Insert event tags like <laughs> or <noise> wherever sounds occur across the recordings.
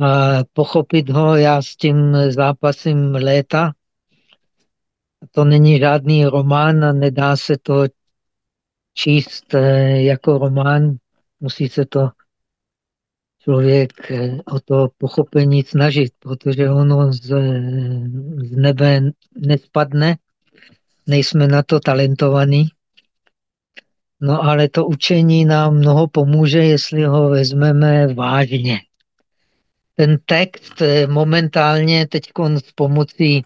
a pochopit ho, já s tím zápasím léta. To není žádný román a nedá se to číst eh, jako román. Musí se to člověk eh, o to pochopení snažit, protože ono z, z nebe nespadne, nejsme na to talentovaní. No ale to učení nám mnoho pomůže, jestli ho vezmeme vážně. Ten text eh, momentálně teď s pomocí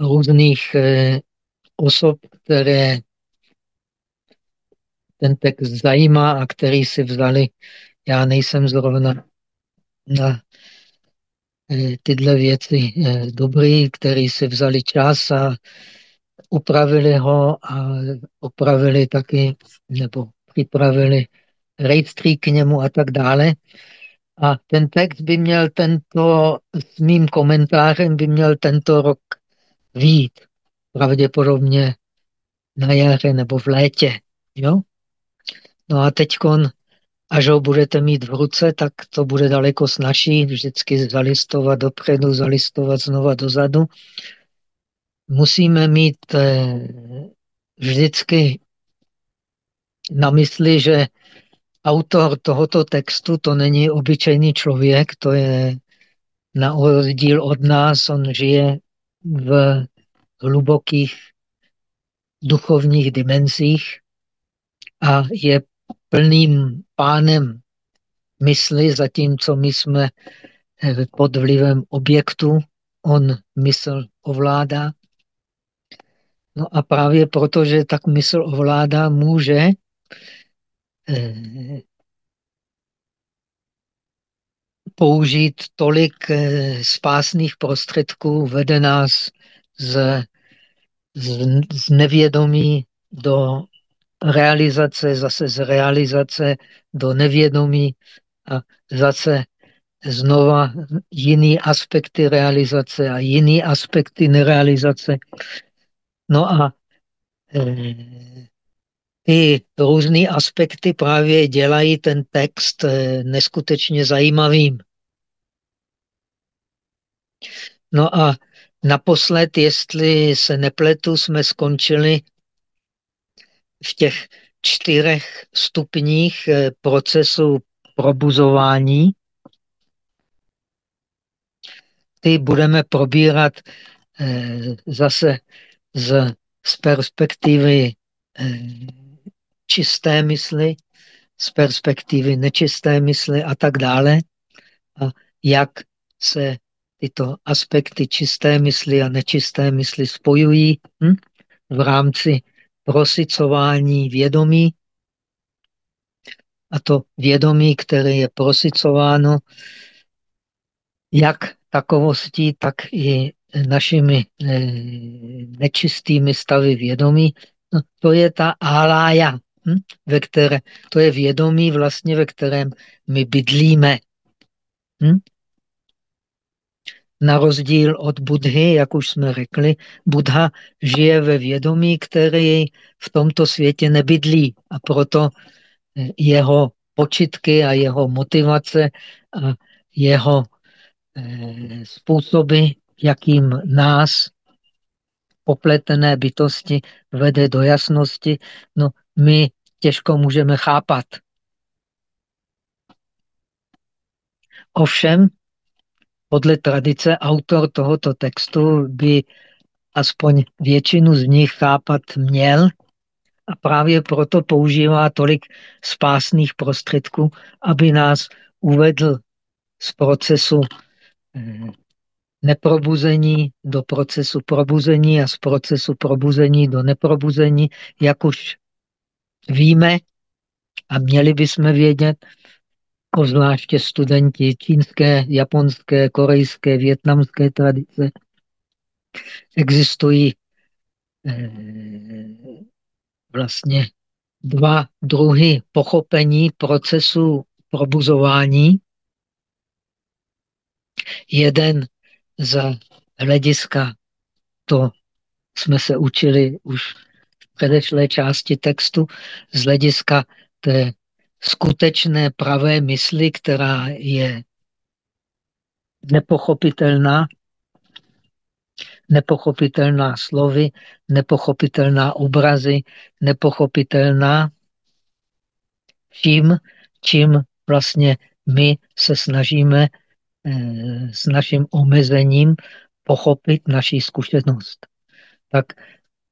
různých eh, osob, které ten text zajímá a který si vzali, já nejsem zrovna na eh, tyhle věci dobrý, který si vzali čas a upravili ho a opravili taky, nebo připravili rejstřík k němu a tak dále. A ten text by měl tento, s mým komentářem by měl tento rok vít. Pravděpodobně na jaře nebo v létě. Jo? No a teď, až ho budete mít v ruce, tak to bude daleko snažší vždycky zalistovat dopředu, zalistovat znova dozadu musíme mít eh, vždycky na mysli, že autor tohoto textu to není obyčejný člověk, to je na rozdíl od nás, on žije v hlubokých duchovních dimenzích a je plným pánem mysli, zatímco my jsme pod vlivem objektu, on mysl ovládá. No a právě proto, že tak mysl ovládá, může použít tolik eh, spásných prostředků, vede nás z, z, z nevědomí do realizace, zase z realizace do nevědomí a zase znova jiný aspekty realizace a jiný aspekty nerealizace. No a e, ty různé aspekty právě dělají ten text e, neskutečně zajímavým. No a naposled, jestli se nepletu, jsme skončili v těch čtyřech stupních e, procesu probuzování. Ty budeme probírat zase z, perspektivy eh, čisté mysli, z perspektivy nečisté mysli a tak dále. A jak se tyto aspekty čisté mysli a nečisté mysli spojují hm? v rámci prosicování vědomí. A to vědomí, které je prosicováno jak takovostí, tak i našimi eh, nečistými stavy vědomí, no, to je ta alája, hm? ve které, to je vědomí vlastně, ve kterém my bydlíme. Hm? Na rozdíl od Budhy, jak už jsme řekli, Budha žije ve vědomí, který v tomto světě nebydlí a proto eh, jeho počitky a jeho motivace a jeho eh, způsoby jakým nás popletené bytosti vede do jasnosti, no my těžko můžeme chápat. Ovšem, podle tradice, autor tohoto textu by aspoň většinu z nich chápat měl a právě proto používá tolik spásných prostředků, aby nás uvedl z procesu eh, neprobuzení do procesu probuzení a z procesu probuzení do neprobuzení, jak už víme a měli bychom vědět, zvláště studenti čínské, japonské, korejské, větnamské tradice, existují eh, vlastně dva druhy pochopení procesu probuzování. Jeden z hlediska, to jsme se učili už v předešlé části textu, z hlediska té skutečné pravé mysli, která je nepochopitelná, nepochopitelná slovy, nepochopitelná obrazy, nepochopitelná vším, čím vlastně my se snažíme s naším omezením pochopit naši zkušenost. Tak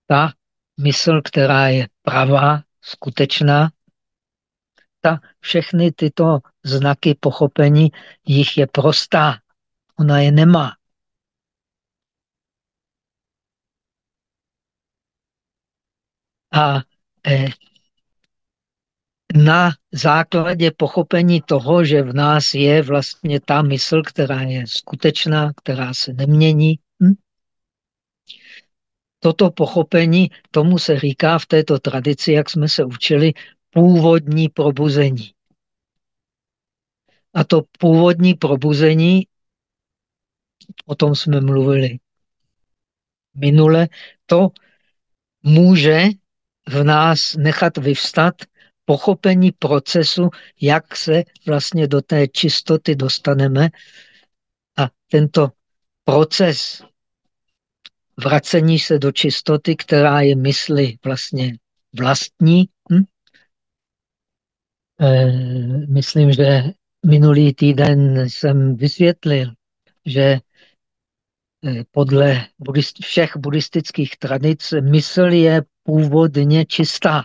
ta mysl, která je pravá, skutečná, ta všechny tyto znaky pochopení, jich je prostá. Ona je nemá. A eh, na základě pochopení toho, že v nás je vlastně ta mysl, která je skutečná, která se nemění. Hm? Toto pochopení, tomu se říká v této tradici, jak jsme se učili, původní probuzení. A to původní probuzení, o tom jsme mluvili minule, to může v nás nechat vyvstat pochopení procesu, jak se vlastně do té čistoty dostaneme. A tento proces vracení se do čistoty, která je mysli vlastně vlastní. Hm? E, myslím, že minulý týden jsem vysvětlil, že e, podle všech buddhistických tradic mysl je původně čistá.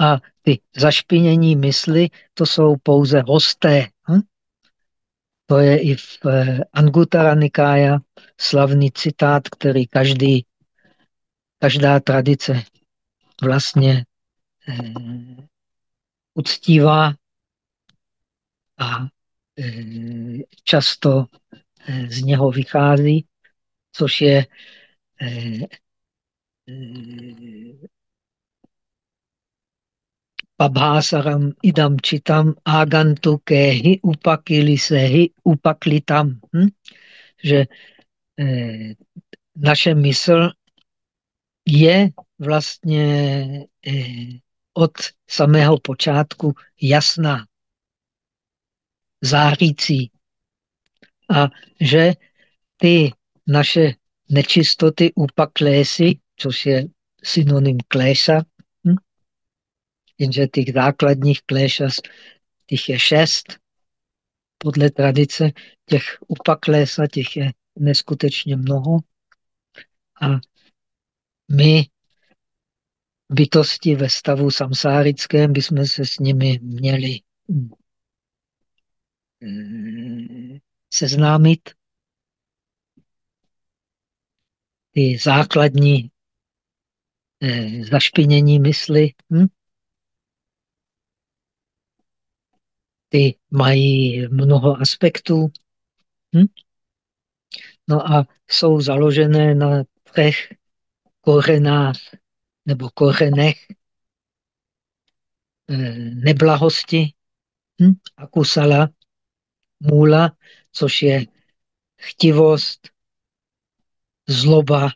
A ty zašpinění mysli, to jsou pouze hosté. Hm? To je i v eh, Angutara Nikája slavný citát, který každý, každá tradice vlastně eh, uctívá a eh, často eh, z něho vychází, což je eh, eh Pabhásaram idam čitam agantu kehi upakilisehi upaklitam. Hm? Že eh, naše mysl je vlastně eh, od samého počátku jasná, zářící. A že ty naše nečistoty upaklésy, což je synonym klésa, jenže těch základních kléšas, těch je šest. Podle tradice těch upaklésa, těch je neskutečně mnoho. A my, bytosti ve stavu samsárickém, bychom se s nimi měli mm, seznámit. Ty základní eh, zašpinění mysli. Hm? Ty mají mnoho aspektů. Hm? No a jsou založené na třech kořenách nebo kořenech eh, neblahosti, hm? akusala, můla, což je chtivost, zloba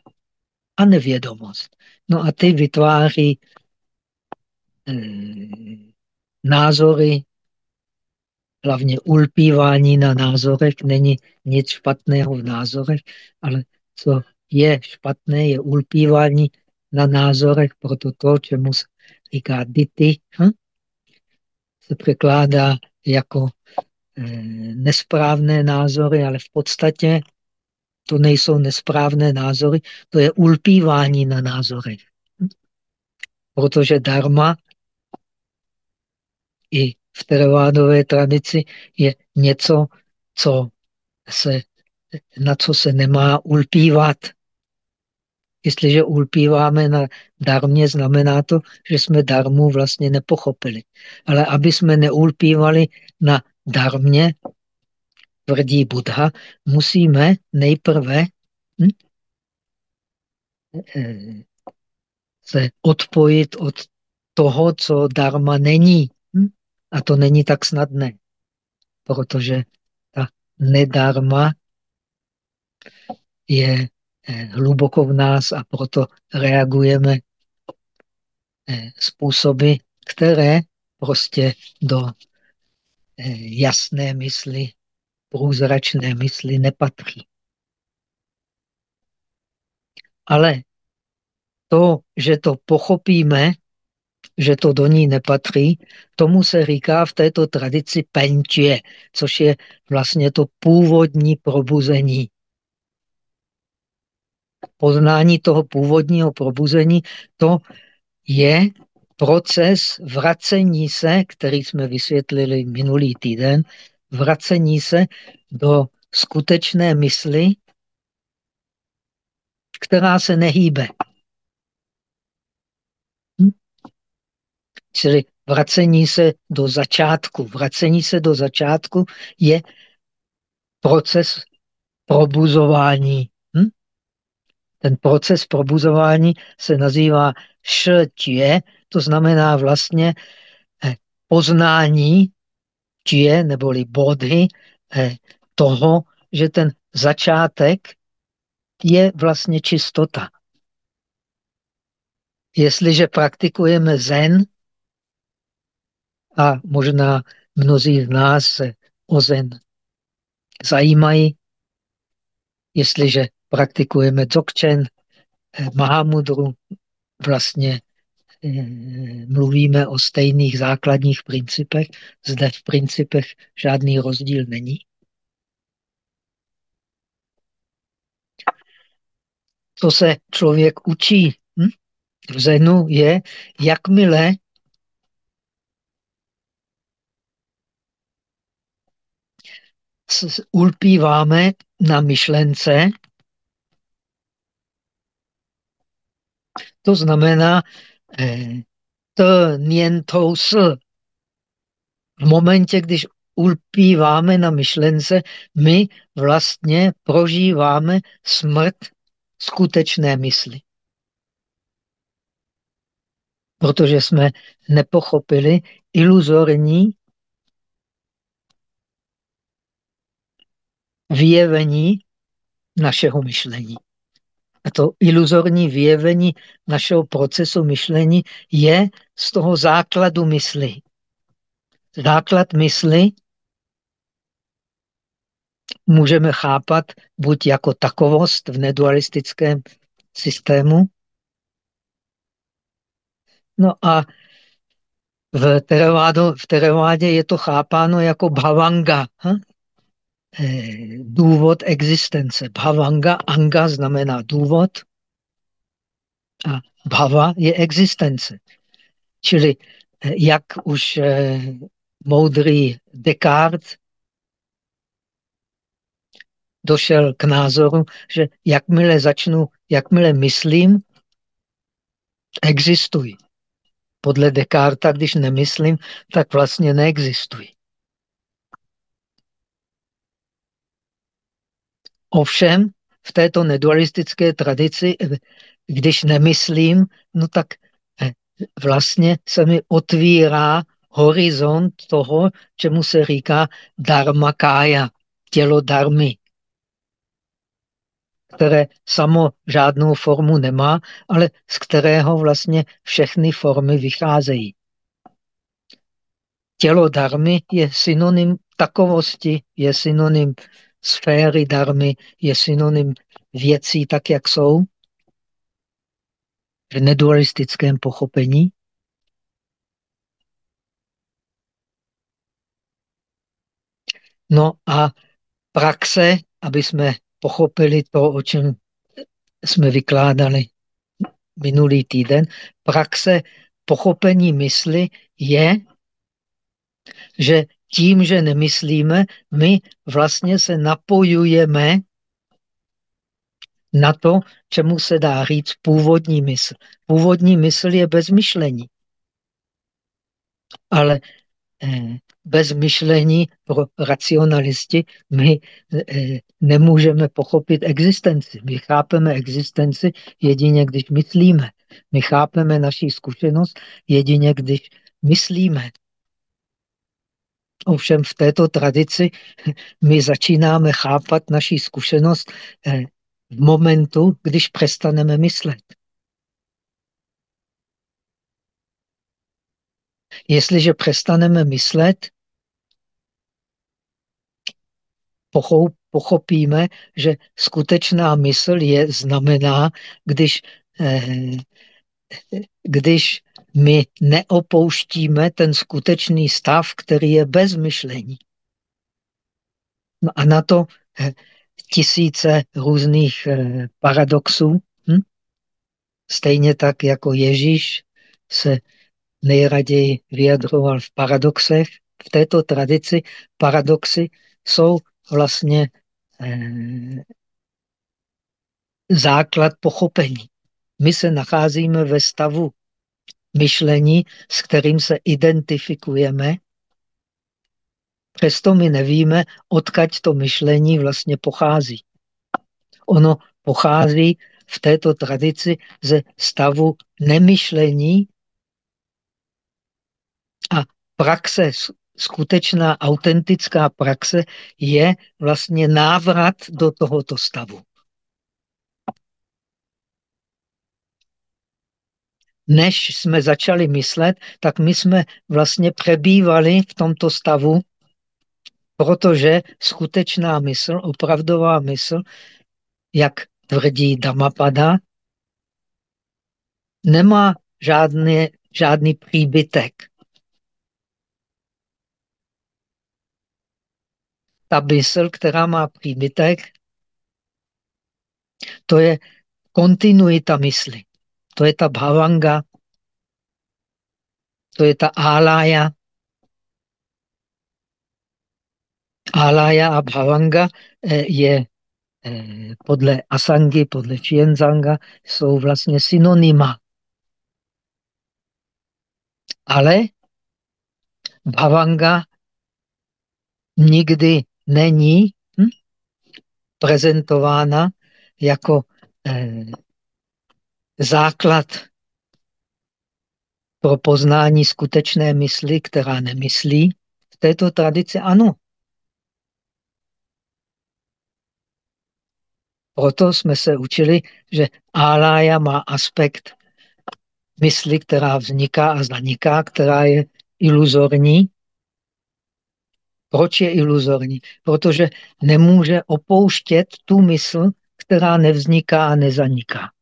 a nevědomost. No a ty vytváří eh, názory, hlavně ulpívání na názorech, není nic špatného v názorech, ale co je špatné, je ulpívání na názorech, proto to, čemu se říká dity, hm? se překládá jako e, nesprávné názory, ale v podstatě to nejsou nesprávné názory, to je ulpívání na názorech. Hm? Protože dharma i v teravádové tradici je něco, co se, na co se nemá ulpívat. Jestliže ulpíváme na darmě, znamená to, že jsme darmu vlastně nepochopili. Ale aby jsme neulpívali na darmě, tvrdí Buddha, musíme nejprve hm, eh, se odpojit od toho, co darma není. A to není tak snadné, protože ta nedarma je eh, hluboko v nás a proto reagujeme eh, způsoby, které prostě do eh, jasné mysli, průzračné mysli nepatří. Ale to, že to pochopíme, že to do ní nepatří, tomu se říká v této tradici penčie, což je vlastně to původní probuzení. Poznání toho původního probuzení, to je proces vracení se, který jsme vysvětlili minulý týden, vracení se do skutečné mysli, která se nehýbe. Čili vracení se do začátku. Vracení se do začátku je proces probuzování. Hm? Ten proces probuzování se nazývá štěje, to znamená vlastně eh, poznání čije neboli bodhy eh, toho, že ten začátek je vlastně čistota. Jestliže praktikujeme zen, a možná mnozí z nás se o zen zajímají, jestliže praktikujeme dzogchen, eh, Mahamudru, vlastně eh, mluvíme o stejných základních principech. Zde v principech žádný rozdíl není. Co se člověk učí hm? v Zenu je, jakmile ulpíváme na myšlence, to znamená eh, to nientou. V momentě, když ulpíváme na myšlence, my vlastně prožíváme smrt skutečné mysli. Protože jsme nepochopili iluzorní vyjevení našeho myšlení. A to iluzorní vyjevení našeho procesu myšlení je z toho základu mysli. Základ mysli můžeme chápat buď jako takovost v nedualistickém systému, no a v, terevádě je to chápáno jako bhavanga? Důvod existence. Bhavanga, anga znamená důvod a bhava je existence. Čili eh, jak už eh, moudrý Descartes došel k názoru, že jakmile začnu, jakmile myslím, existuji. Podle Descartes, když nemyslím, tak vlastně neexistuji. Ovšem, v této nedualistické tradici, když nemyslím, no tak eh, vlastně se mi otvírá horizont toho, čemu se říká dharmakája, tělo darmy které samo žádnou formu nemá, ale z kterého vlastně všechny formy vycházejí. Tělo darmy je synonym takovosti, je synonym sféry darmy, je synonym věcí tak, jak jsou v nedualistickém pochopení. No a praxe, aby jsme pochopili to, o čem jsme vykládali minulý týden. Praxe pochopení mysli je, že tím, že nemyslíme, my vlastně se napojujeme na to, čemu se dá říct původní mysl. Původní mysl je bez myšlení. Ale eh, bez myšlení pro racionalisti my eh, nemůžeme pochopit existenci. My chápeme existenci jedině, když myslíme. My chápeme naši zkušenost jedině, když myslíme. Ovšem v této tradici <laughs> my začínáme chápat naši zkušenost eh, v momentu, když přestaneme myslet. Jestliže přestaneme myslet, pochopíme, že skutečná mysl je znamená, když, eh, když my neopouštíme ten skutečný stav, který je bez myšlení. No a na to eh, tisíce různých eh, paradoxů. Hm? Stejně tak jako Ježíš se nejraději vyjadřoval v paradoxech. V této tradici paradoxy jsou vlastně eh, základ pochopení. My se nacházíme ve stavu myšlení, s kterým se identifikujeme. Přesto my nevíme, odkaď to myšlení vlastně pochází. Ono pochází v této tradici ze stavu nemyšlení a praxe, skutečná autentická praxe je vlastně návrat do tohoto stavu. Než jsme začali myslet, tak my jsme vlastně přebývali v tomto stavu, protože skutečná mysl, opravdová mysl, jak tvrdí Dhammapada, nemá žádný, žádný příbytek. Ta mysl, která má příbytek, to je kontinuita mysli. To je ta bhavanga, to je ta alaya. Alaya a bhavanga eh, je eh, podle Asangy, podle Chienzanga, jsou vlastně synonyma. Ale bhavanga nikdy není hm, prezentována jako eh, základ pro poznání skutečné mysli, která nemyslí, v této tradici ano. Proto jsme se učili, že álája má aspekt mysli, která vzniká a zaniká, která je iluzorní. Proč je iluzorní? Protože nemůže opouštět tu mysl, která nevzniká a nezaniká.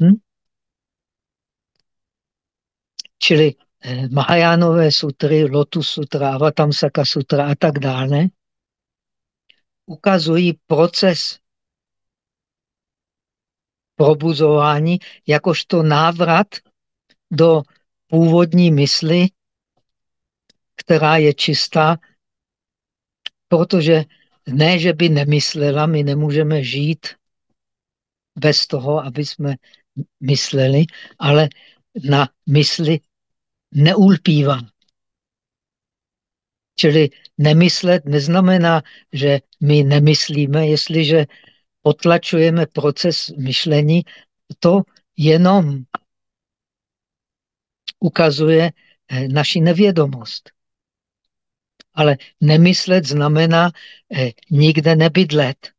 Hm? Čili eh, Mahajánové sutry, Lotus sutra, Avatamsaka sutra a tak dále, ukazují proces probuzování jakožto návrat do původní mysli, která je čistá, protože ne, že by nemyslela, my nemůžeme žít bez toho, aby jsme mysleli, ale na mysli neulpívá. Čili nemyslet neznamená, že my nemyslíme, jestliže potlačujeme proces myšlení, to jenom ukazuje eh, naši nevědomost. Ale nemyslet znamená eh, nikde nebydlet.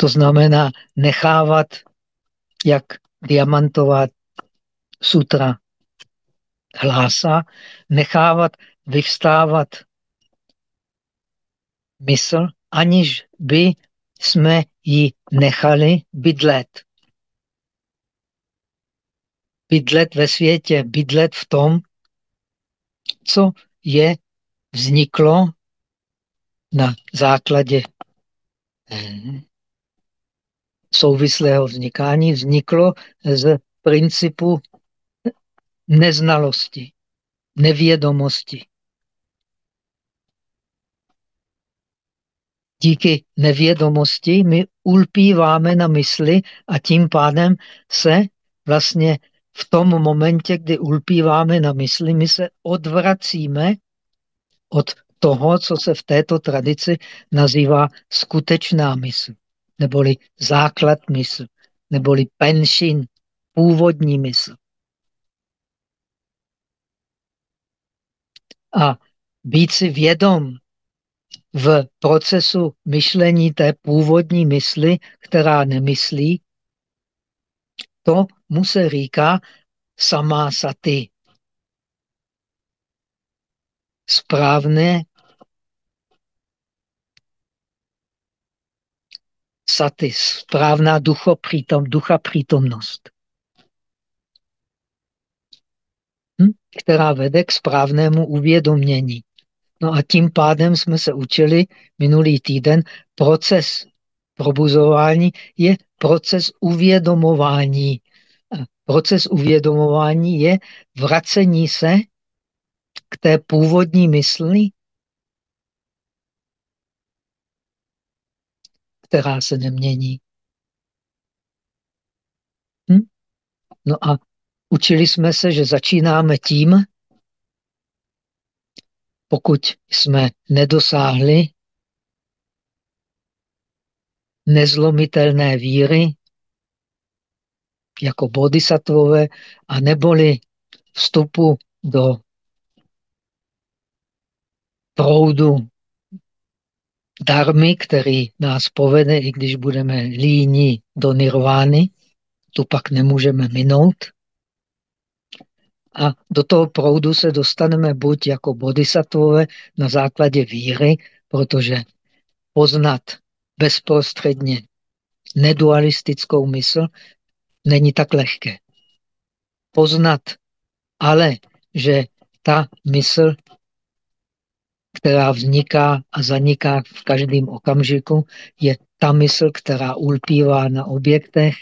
To znamená nechávat, jak diamantová sutra hlásá, nechávat vyvstávat mysl, aniž by jsme ji nechali bydlet. Bydlet ve světě, bydlet v tom, co je vzniklo na základě eh, souvislého vznikání vzniklo z principu neznalosti, nevědomosti. Díky nevědomosti my ulpíváme na mysli a tím pádem se vlastně v tom momentě, kdy ulpíváme na mysli, my se odvracíme od toho, co se v této tradici nazývá skutečná mysl neboli základ mysl, neboli penšin, původní mysl. A být si vědom v procesu myšlení té původní mysli, která nemyslí, to mu se říká samá saty. Správné saty, správná ducho přítom, ducha přítomnost, hm? která vede k správnému uvědomění. No a tím pádem jsme se učili minulý týden, proces probuzování je proces uvědomování. Proces uvědomování je vracení se k té původní mysli, která se nemění. Hm? No a učili jsme se, že začínáme tím, pokud jsme nedosáhli nezlomitelné víry jako bodhisattvové a neboli vstupu do proudu darmy, který nás povede, i když budeme líní do nirvány, tu pak nemůžeme minout. A do toho proudu se dostaneme buď jako bodhisattvové na základě víry, protože poznat bezprostředně nedualistickou mysl není tak lehké. Poznat ale, že ta mysl, která vzniká a zaniká v každém okamžiku, je ta mysl, která ulpívá na objektech.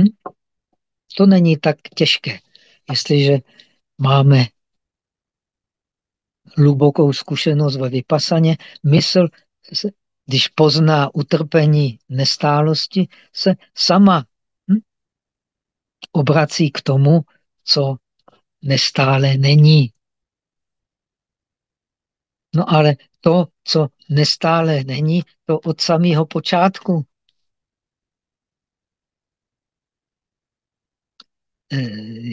Hm? To není tak těžké. Jestliže máme hlubokou zkušenost ve vypasaně, mysl když pozná utrpení nestálosti, se sama hm, obrací k tomu, co nestále není. No ale to, co nestále není, to od samého počátku. E,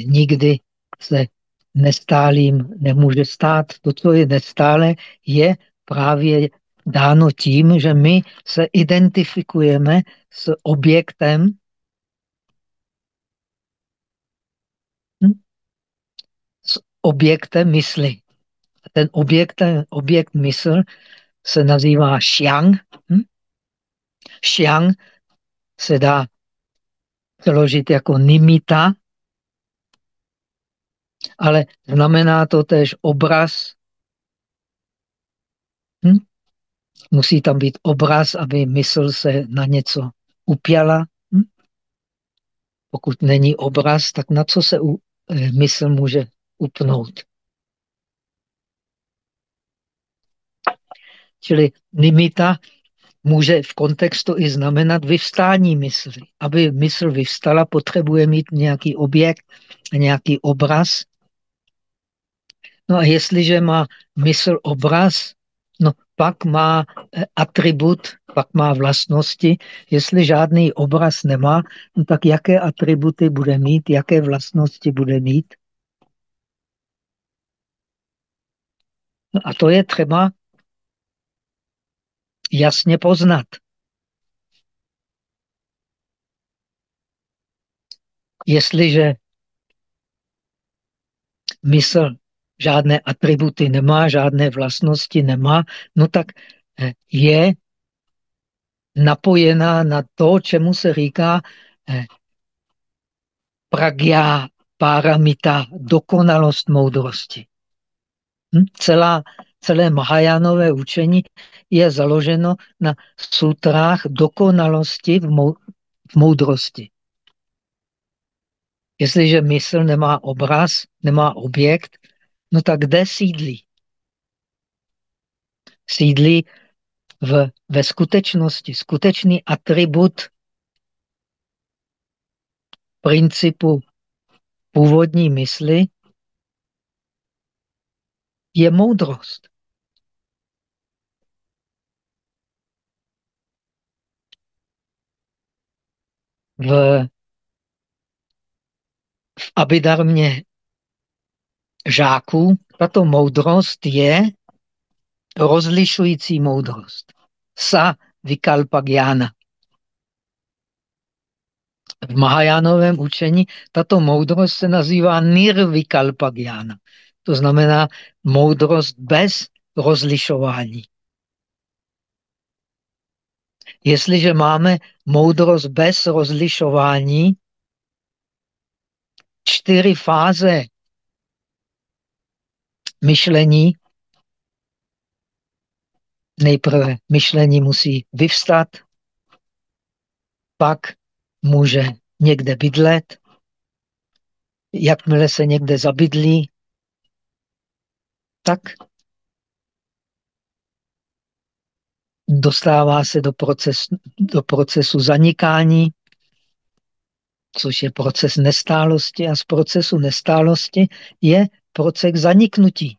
nikdy se nestálým nemůže stát. To, co je nestále, je právě dáno tím, že my se identifikujeme s objektem, hm? s objektem mysli. Ten objekt, objekt mysl se nazývá xiang. Hm? Xiang se dá přeložit jako nimita, ale znamená to tež obraz hm? Musí tam být obraz, aby mysl se na něco upěla. Hm? Pokud není obraz, tak na co se u, eh, mysl může upnout? Čili nimita může v kontextu i znamenat vyvstání mysli. Aby mysl vyvstala, potřebuje mít nějaký objekt, nějaký obraz. No a jestliže má mysl obraz, no pak má eh, atribut, pak má vlastnosti. Jestli žádný obraz nemá, no tak jaké atributy bude mít, jaké vlastnosti bude mít? No a to je třeba jasně poznat. Jestliže mysl žádné atributy nemá, žádné vlastnosti nemá, no tak eh, je napojená na to, čemu se říká eh, pragya paramita, dokonalost moudrosti. Hm? Celá, celé Mahajánové učení je založeno na sutrách dokonalosti v, mou, v moudrosti. Jestliže mysl nemá obraz, nemá objekt, No tak kde sídlí? Sídlí v, ve skutečnosti. Skutečný atribut principu původní mysli je moudrost. V, v Abidarmě žáků, tato moudrost je rozlišující moudrost. Sa Vikalpagyana. V Mahajánovém učení tato moudrost se nazývá Nirvikalpagyana. To znamená moudrost bez rozlišování. Jestliže máme moudrost bez rozlišování, čtyři fáze myšlení, nejprve myšlení musí vyvstat, pak může někde bydlet, jakmile se někde zabydlí, tak dostává se do, proces, do procesu zanikání, což je proces nestálosti a z procesu nestálosti je proces zaniknutí.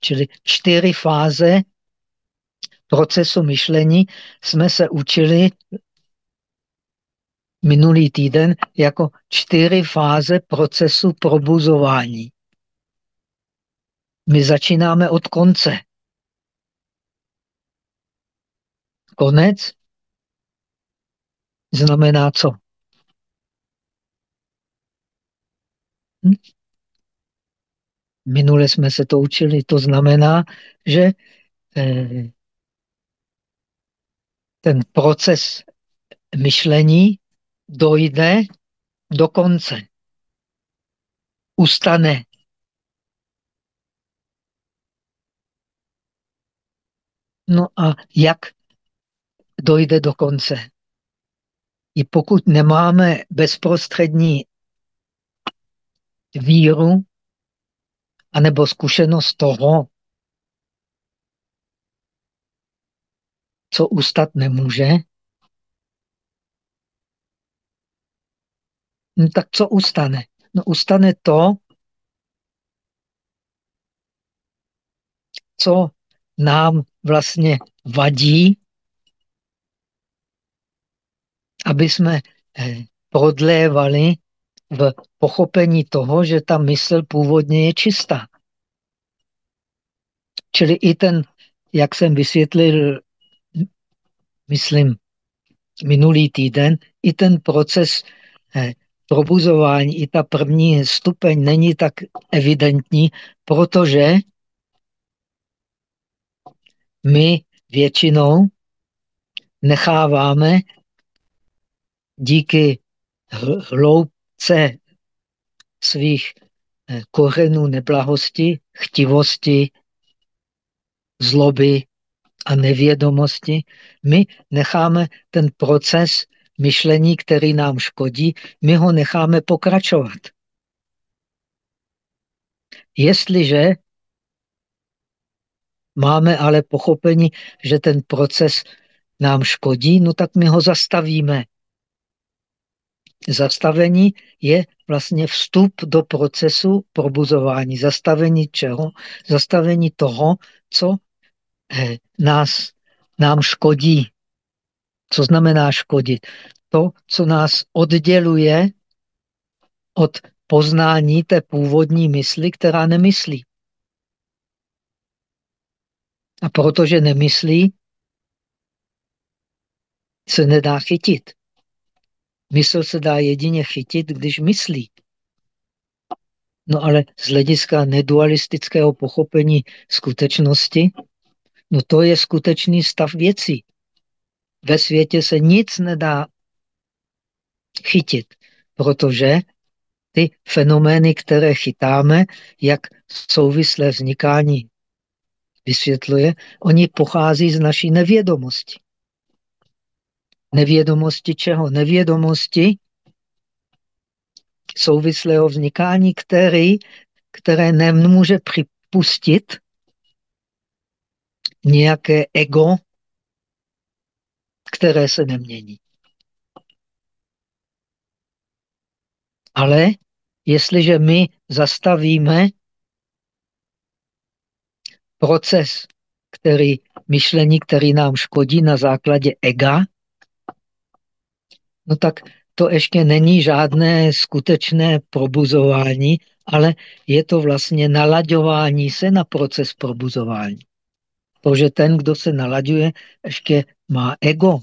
Čili čtyři fáze procesu myšlení jsme se učili minulý týden jako čtyři fáze procesu probuzování. My začínáme od konce. Konec znamená co? Hm? Minule jsme se to učili. To znamená, že eh, ten proces myšlení dojde do konce. Ustane. No a jak dojde do konce? I pokud nemáme bezprostřední víru anebo zkušenost toho, co ustat nemůže, no tak co ustane? No ustane to, co nám vlastně vadí, aby jsme eh, prodlévali v pochopení toho, že ta mysl původně je čistá. Čili i ten, jak jsem vysvětlil, myslím, minulý týden, i ten proces eh, probuzování, i ta první stupeň není tak evidentní, protože my většinou necháváme díky hloubce svých eh, kořenů neblahosti, chtivosti, zloby a nevědomosti, my necháme ten proces myšlení, který nám škodí, my ho necháme pokračovat. Jestliže máme ale pochopení, že ten proces nám škodí, no tak my ho zastavíme. Zastavení je vlastně vstup do procesu probuzování. Zastavení čeho? Zastavení toho, co eh, nás, nám škodí. Co znamená škodit? To, co nás odděluje od poznání té původní mysli, která nemyslí. A protože nemyslí, se nedá chytit. Mysl se dá jedině chytit, když myslí. No ale z hlediska nedualistického pochopení skutečnosti, no to je skutečný stav věcí. Ve světě se nic nedá chytit, protože ty fenomény, které chytáme, jak souvislé vznikání vysvětluje, oni pochází z naší nevědomosti. Nevědomosti čeho? Nevědomosti souvislého vznikání, který, které nemůže připustit nějaké ego, které se nemění. Ale jestliže my zastavíme proces, který, myšlení, který nám škodí na základě ega, no tak to ještě není žádné skutečné probuzování, ale je to vlastně nalaďování se na proces probuzování. To, že ten, kdo se nalaďuje, ještě má ego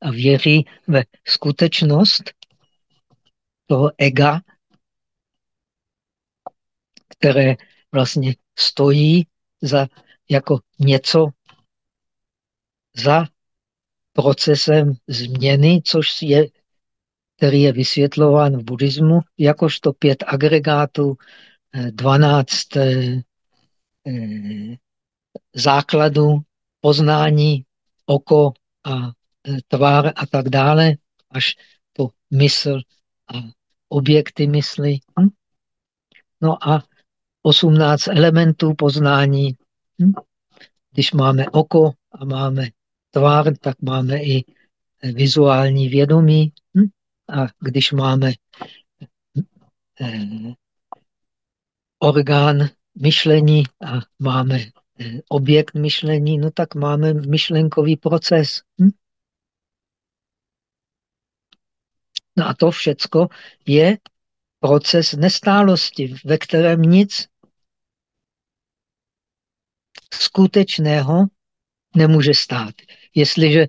a věří ve skutečnost toho ega, které vlastně stojí za jako něco za procesem změny, což je, který je vysvětlován v buddhismu jakožto pět agregátů, eh, dvanáct eh, eh, základů poznání, oko a tvár a tak dále, až po mysl a objekty mysli. No a 18 elementů poznání. Hm? Když máme oko a máme tvár, tak máme i vizuální vědomí. Hm? A když máme eh, orgán myšlení a máme eh, objekt myšlení, no tak máme myšlenkový proces. Hm? No a to všecko je proces nestálosti, ve kterém nic skutečného nemůže stát. Jestliže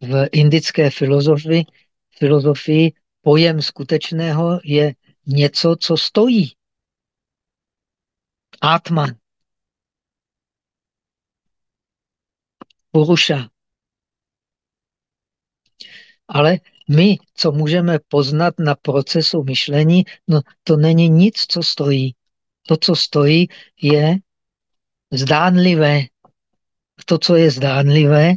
v indické filozofii, filozofii pojem skutečného je něco, co stojí. Atman. Puruša. Ale my, co můžeme poznat na procesu myšlení, no to není nic, co stojí. To, co stojí, je zdánlivé. To, co je zdánlivé,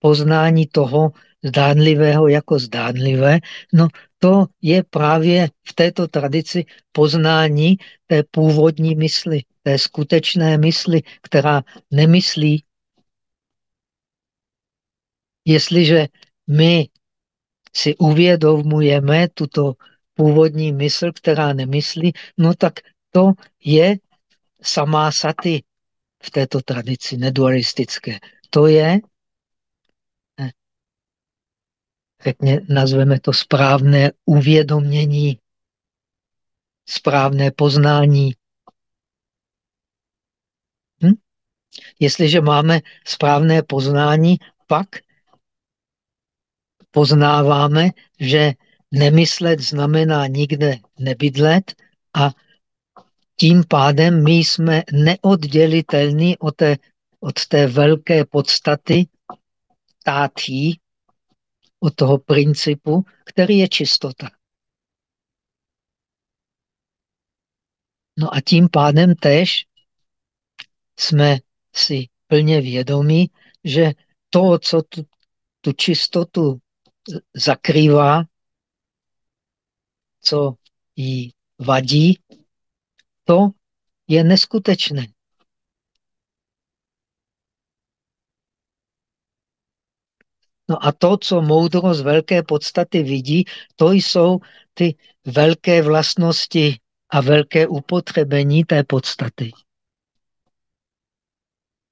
poznání toho zdánlivého jako zdánlivé, no to je právě v této tradici poznání té původní mysli, té skutečné mysli, která nemyslí. Jestliže my si uvědomujeme tuto původní mysl, která nemyslí, no tak to je samá saty v této tradici nedualistické. To je, eh, řekně, nazveme to správné uvědomění, správné poznání. Hm? Jestliže máme správné poznání, pak poznáváme, že nemyslet znamená nikde nebydlet a tím pádem my jsme neoddělitelní od té, od té velké podstaty tátí, od toho principu, který je čistota. No a tím pádem tež jsme si plně vědomí, že to, co tu, tu čistotu zakrývá, co jí vadí, to je neskutečné. No a to, co moudrost velké podstaty vidí, to jsou ty velké vlastnosti a velké upotřebení té podstaty.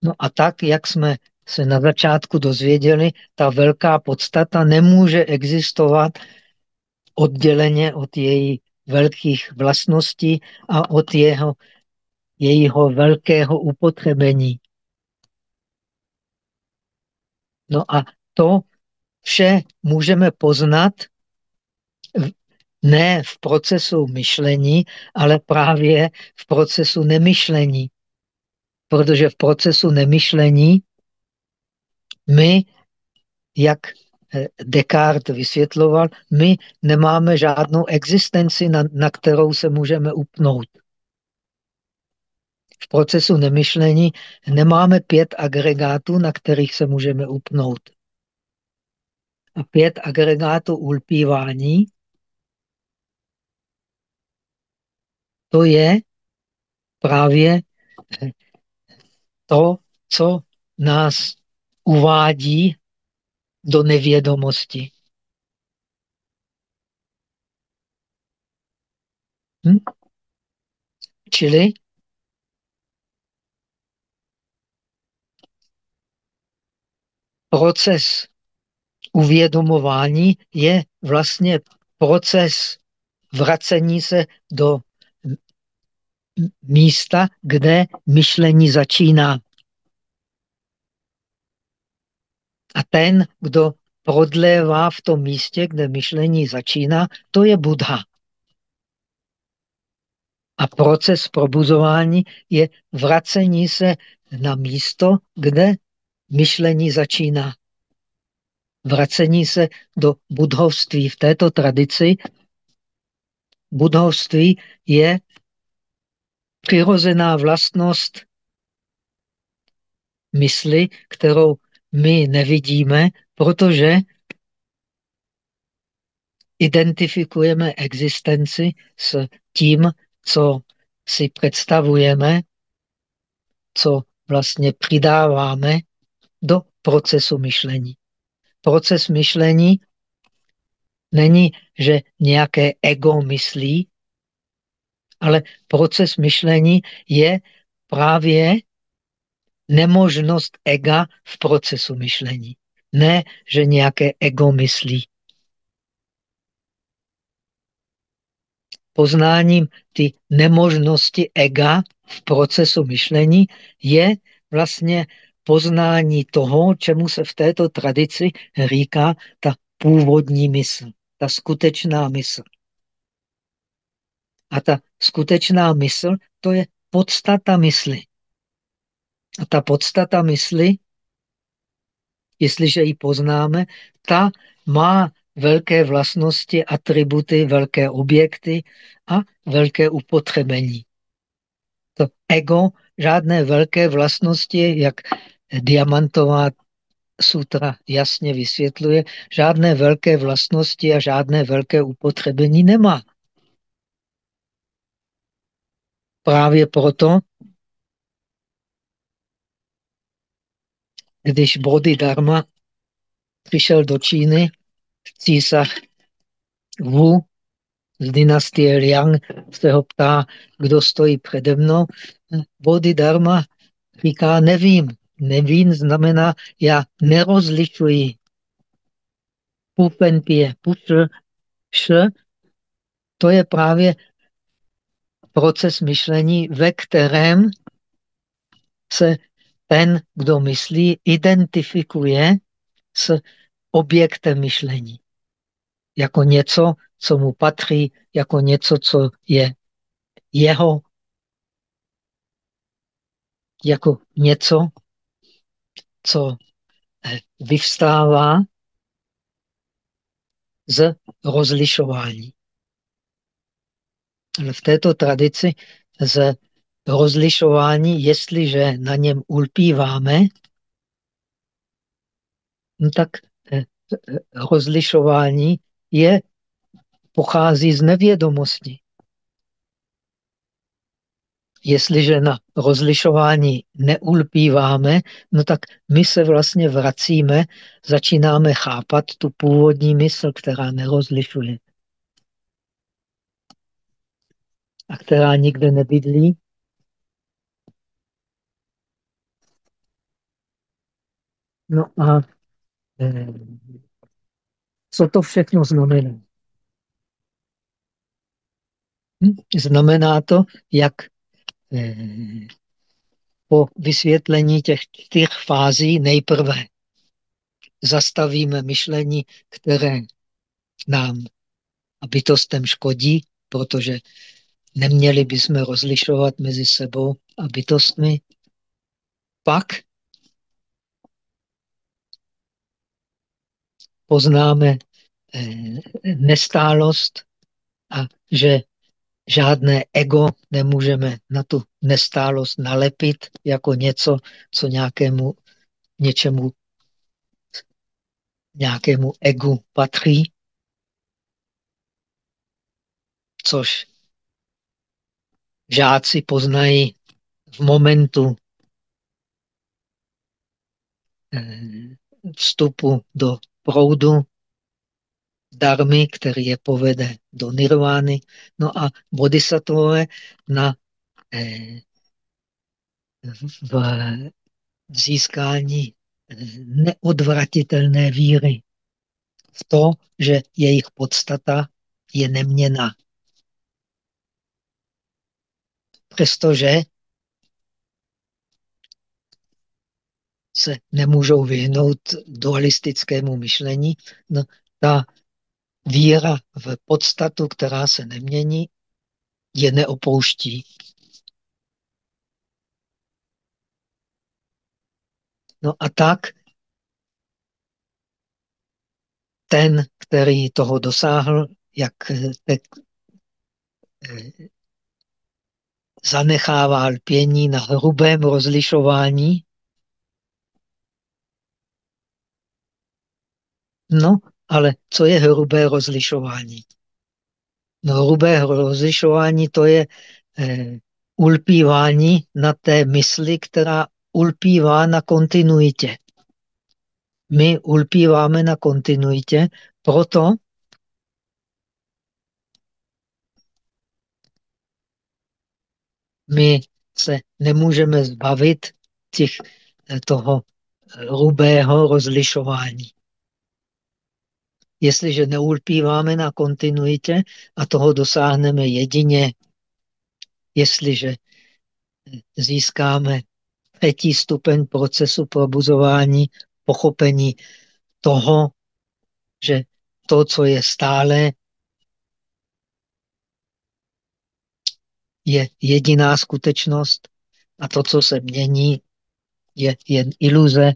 No a tak, jak jsme se na začátku dozvěděli, ta velká podstata nemůže existovat odděleně od její velkých vlastností a od jeho, jejího velkého upotřebení. No a to vše můžeme poznat ne v procesu myšlení, ale právě v procesu nemyšlení. Protože v procesu nemyšlení my, jak Eh, Descartes vysvětloval, my nemáme žádnou existenci, na, na kterou se můžeme upnout. V procesu nemyšlení nemáme pět agregátů, na kterých se můžeme upnout. A pět agregátů ulpívání to je právě to, co nás uvádí do nevědomosti. Hm? Čili proces uvědomování je vlastně proces vracení se do místa, kde myšlení začíná. A ten, kdo prodlévá v tom místě, kde myšlení začíná, to je Buddha. A proces probuzování je vracení se na místo, kde myšlení začíná. Vracení se do budhovství. V této tradici budhovství je přirozená vlastnost mysli, kterou my nevidíme, protože identifikujeme existenci s tím, co si představujeme, co vlastně přidáváme do procesu myšlení. Proces myšlení není, že nějaké ego myslí, ale proces myšlení je právě nemožnost ega v procesu myšlení. Ne, že nějaké ego myslí. Poznáním ty nemožnosti ega v procesu myšlení je vlastně poznání toho, čemu se v této tradici říká ta původní mysl, ta skutečná mysl. A ta skutečná mysl, to je podstata mysli. A ta podstata mysli, jestliže ji poznáme, ta má velké vlastnosti, atributy, velké objekty a velké upotřebení. To ego žádné velké vlastnosti, jak diamantová sutra jasně vysvětluje, žádné velké vlastnosti a žádné velké upotřebení nemá. Právě proto když Bodhidharma přišel do Číny, císař Wu z dynastie Liang se ho ptá, kdo stojí přede mnou. Bodhidharma říká, nevím. Nevím znamená, já nerozlišuji. Pupen pije, š, to je právě proces myšlení, ve kterém se ten, kdo myslí, identifikuje s objektem myšlení. Jako něco, co mu patří, jako něco, co je jeho, jako něco, co eh, vyvstává z rozlišování. Ale v této tradici z rozlišování, jestliže na něm ulpíváme, no tak eh, eh, rozlišování je, pochází z nevědomosti. Jestliže na rozlišování neulpíváme, no tak my se vlastně vracíme, začínáme chápat tu původní mysl, která nerozlišuje. A která nikde nebydlí, No a eh, co to všechno znamená? Hm? Znamená to, jak po vysvětlení těch čtyř fází nejprve zastavíme myšlení, které nám a bytostem škodí, protože neměli bychom rozlišovat mezi sebou a bytostmi. Pak poznáme eh, nestálost a že žádné ego nemůžeme na tu nestálost nalepit jako něco, co nějakému něčemu nějakému egu patří, což žáci poznají v momentu eh, vstupu do proudu darmy, který je povede do nirvány. No a bodhisattvové na eh, v získání eh, neodvratitelné víry v to, že jejich podstata je neměná. přestože se nemůžou vyhnout dualistickému myšlení, no, ta víra v podstatu, která se nemění, je neopouští. No a tak ten, který toho dosáhl, jak te, eh, zanechává lpění na hrubém rozlišování, No, ale co je hrubé rozlišování? No, hrubé rozlišování to je eh, ulpívání na té mysli, která ulpívá na kontinuitě. My ulpíváme na kontinuitě, proto my se nemůžeme zbavit těch, eh, toho hrubého rozlišování. Jestliže neulpíváme na kontinuitě a toho dosáhneme jedině, jestliže získáme třetí stupeň procesu probuzování, pochopení toho, že to, co je stále, je jediná skutečnost a to, co se mění, je jen iluze,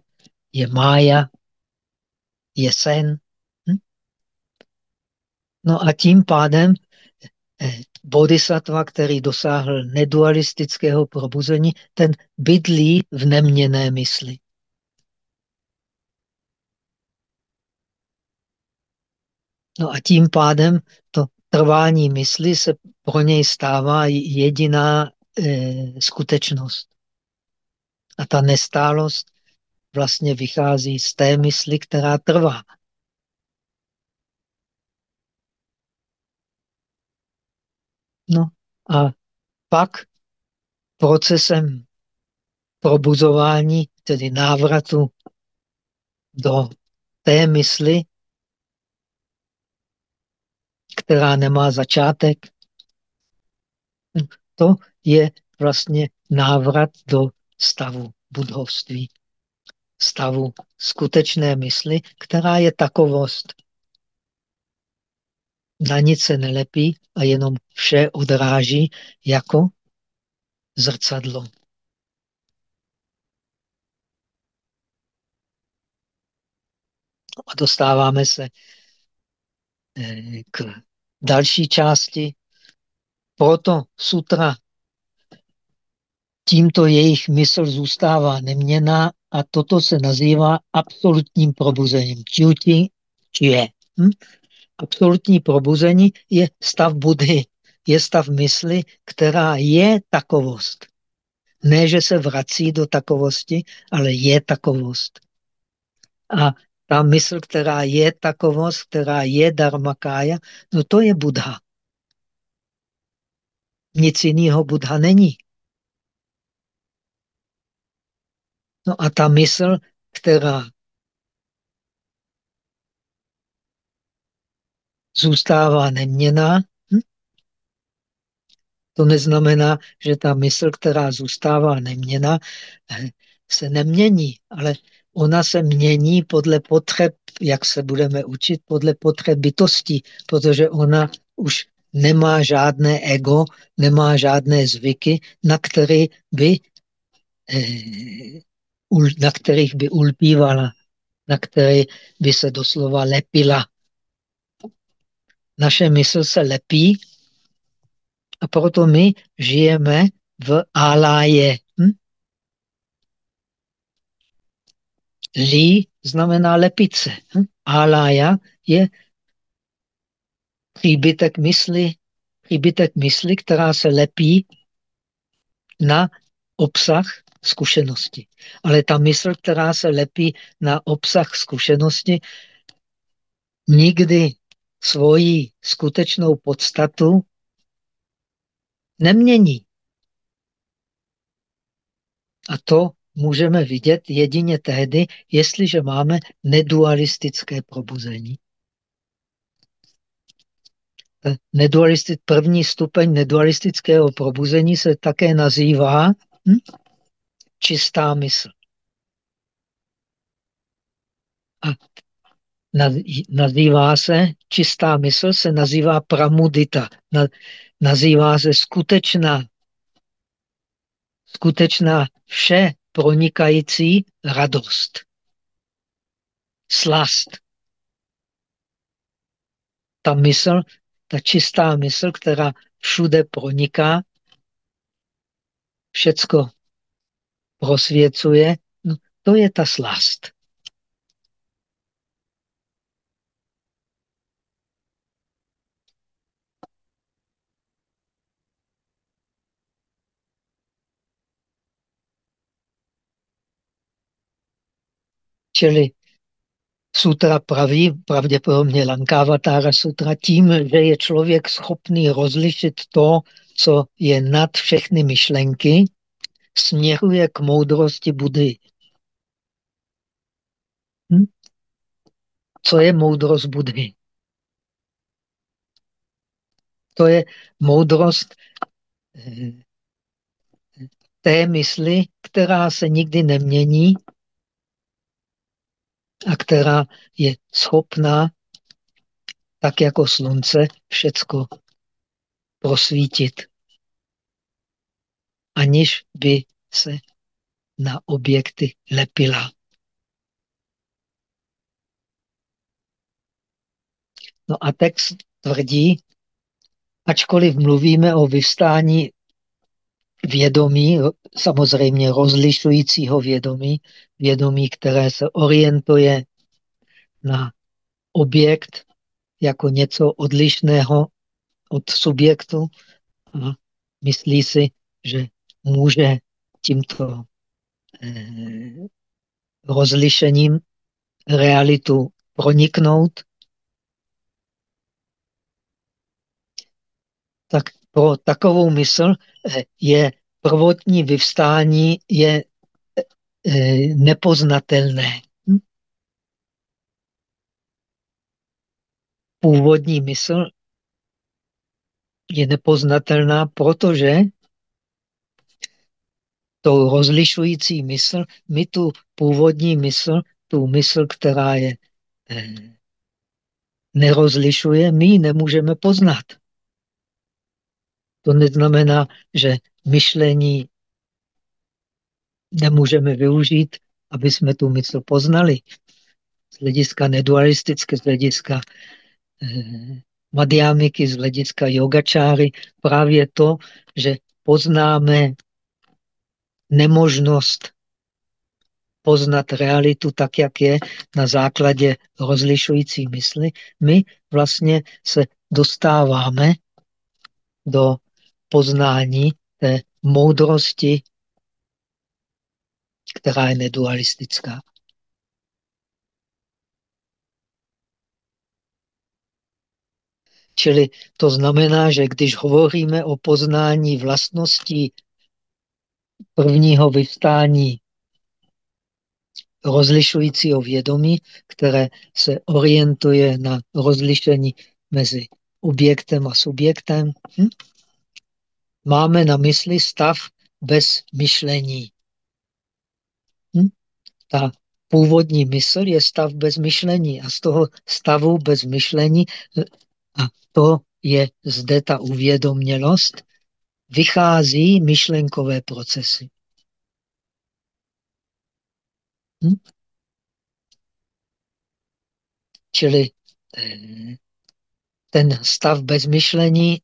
je mája, je sen. No a tím pádem eh, bodhisattva, který dosáhl nedualistického probuzení, ten bydlí v neměné mysli. No a tím pádem to trvání mysli se pro něj stává jediná e, skutečnost. A ta nestálost vlastně vychází z té mysli, která trvá. No a pak procesem probuzování, tedy návratu do té mysli, která nemá začátek, to je vlastně návrat do stavu budhovství, stavu skutečné mysli, která je takovost na nic se nelepí a jenom vše odráží jako zrcadlo. A dostáváme se eh, k další části. Proto sutra tímto jejich mysl zůstává neměná a toto se nazývá absolutním probuzením. Čuti, čuje. Hm? Absolutní probuzení je stav Budhy, je stav mysli, která je takovost. Ne, že se vrací do takovosti, ale je takovost. A ta mysl, která je takovost, která je dharmakája, no to je Buddha. Nic jiného Buddha není. No a ta mysl, která zůstává neměná. Hm? To neznamená, že ta mysl, která zůstává neměná, eh, se nemění, ale ona se mění podle potřeb, jak se budeme učit, podle potřeb bytosti, protože ona už nemá žádné ego, nemá žádné zvyky, na, který by, eh, na kterých by ulpívala, na které by se doslova lepila naše mysl se lepí a proto my žijeme v aláje. Hm? Lí znamená lepice. Hm? Alája je příbytek mysli, příbytek mysli, která se lepí na obsah zkušenosti. Ale ta mysl, která se lepí na obsah zkušenosti, nikdy svoji skutečnou podstatu nemění. A to můžeme vidět jedině tehdy, jestliže máme nedualistické probuzení. nedualistic, první stupeň nedualistického probuzení se také nazývá hm, čistá mysl. A nazývá se, čistá mysl se nazývá pramudita. Nazývá se skutečná, skutečná vše pronikající radost. Slast. Ta mysl, ta čistá mysl, která všude proniká, všecko prosvěcuje, no, to je ta slast. Čili sutra praví, pravděpodobně Lankavatara sutra, tím, že je člověk schopný rozlišit to, co je nad všechny myšlenky, směruje k moudrosti Budy. Hm? Co je moudrost Budhy? To je moudrost eh, té mysli, která se nikdy nemění a která je schopná, tak jako slunce, všecko prosvítit, aniž by se na objekty lepila. No a text tvrdí, ačkoliv mluvíme o vystání vědomí, samozřejmě rozlišujícího vědomí, vědomí, které se orientuje na objekt jako něco odlišného od subjektu a myslí si, že může tímto eh, rozlišením realitu proniknout, tak pro takovou mysl eh, je prvotní vyvstání je eh, nepoznatelné. Hm? Původní mysl je nepoznatelná, protože tou rozlišující mysl, my tu původní mysl, tu mysl, která je eh, nerozlišuje, my ji nemůžeme poznat. To neznamená, že myšlení nemůžeme využít, aby jsme tu mysl poznali. Z hlediska nedualistické, z hlediska eh, madhyamiky, z hlediska yogačáry, právě to, že poznáme nemožnost poznat realitu tak, jak je, na základě rozlišující mysli, my vlastně se dostáváme do poznání té moudrosti, která je nedualistická. Čili to znamená, že když hovoříme o poznání vlastností prvního vyvstání rozlišujícího vědomí, které se orientuje na rozlišení mezi objektem a subjektem, hm? Máme na mysli stav bez myšlení. Hm? Ta původní mysl je stav bez myšlení a z toho stavu bez myšlení a to je zde ta uvědomělost, vychází myšlenkové procesy. Hm? Čili eh, ten stav bez myšlení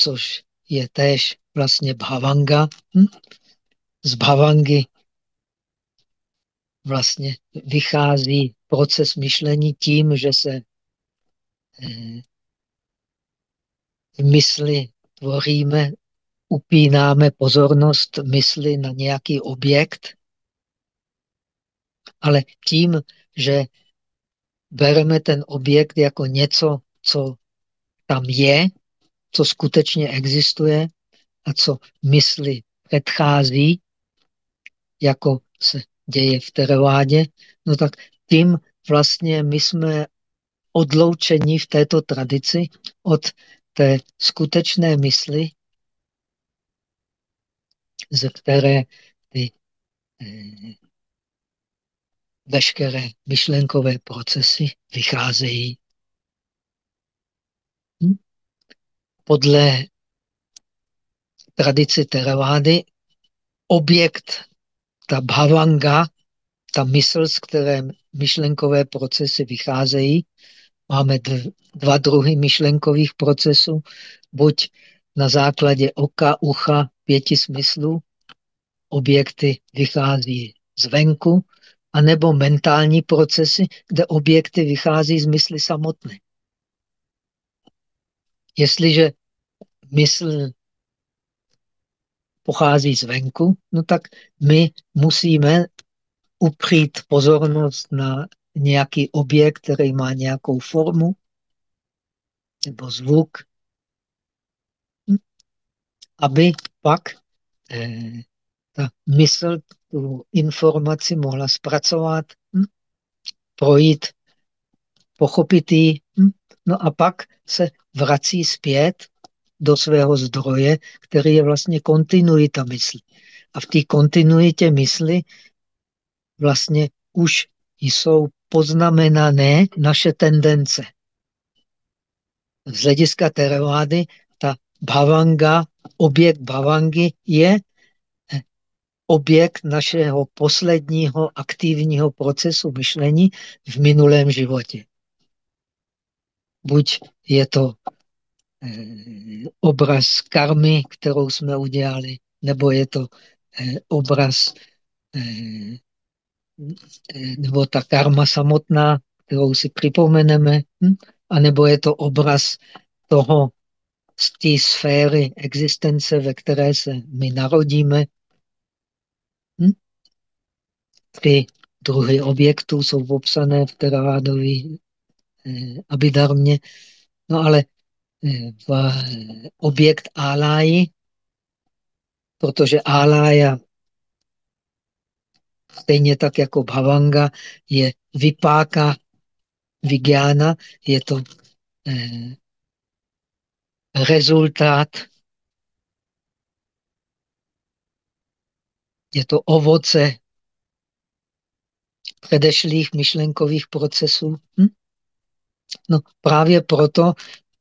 což je též vlastně bhavanga. Hm? Z bhavangy vlastně vychází proces myšlení tím, že se eh, mysli tvoříme, upínáme pozornost mysli na nějaký objekt, ale tím, že bereme ten objekt jako něco, co tam je, co skutečně existuje a co mysli předchází, jako se děje v teravádě, no tak tím vlastně my jsme odloučení v této tradici od té skutečné mysli, ze které ty eh, veškeré myšlenkové procesy vycházejí. Hm? Podle tradice Teravády objekt, ta bhavanga, ta mysl, z které myšlenkové procesy vycházejí, máme dva druhy myšlenkových procesů, buď na základě oka, ucha, pěti smyslů, objekty vychází zvenku, anebo mentální procesy, kde objekty vychází z mysli samotné. Jestliže mysl pochází zvenku, no tak my musíme upřít pozornost na nějaký objekt, který má nějakou formu nebo zvuk, aby pak eh, ta mysl tu informaci mohla zpracovat, hm? projít, pochopit ji, hm? no a pak se vrací zpět do svého zdroje, který je vlastně kontinuita mysli. A v té kontinuitě mysli vlastně už jsou poznamenané naše tendence. Z hlediska Theravady ta bhavanga, objekt bhavangy je objekt našeho posledního aktivního procesu myšlení v minulém životě. Buď je to eh, obraz karmy, kterou jsme udělali, nebo je to eh, obraz, eh, nebo ta karma samotná, kterou si připomeneme, hm? anebo je to obraz toho z té sféry existence, ve které se my narodíme, Hm? Ty druhy objektů jsou popsané v Theravádové eh, abidarmě, no ale eh, eh, objekt áláji, protože álája stejně tak jako bhavanga je vypáka vigiana, je to eh, rezultát Je to ovoce předešlých myšlenkových procesů. Hm? No právě proto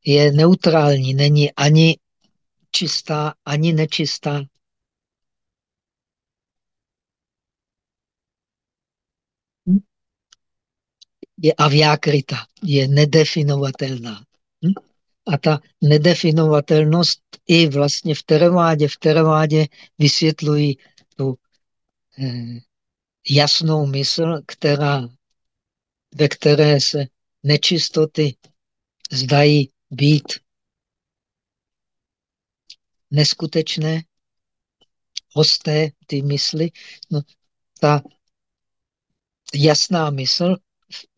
je neutrální, není ani čistá, ani nečistá. Hm? Je aviakrita, je nedefinovatelná. Hm? A ta nedefinovatelnost i vlastně v teravádě, v teravádě vysvětlují tu eh, jasnou mysl, která, ve které se nečistoty zdají být neskutečné, hosté ty mysli, no, ta jasná mysl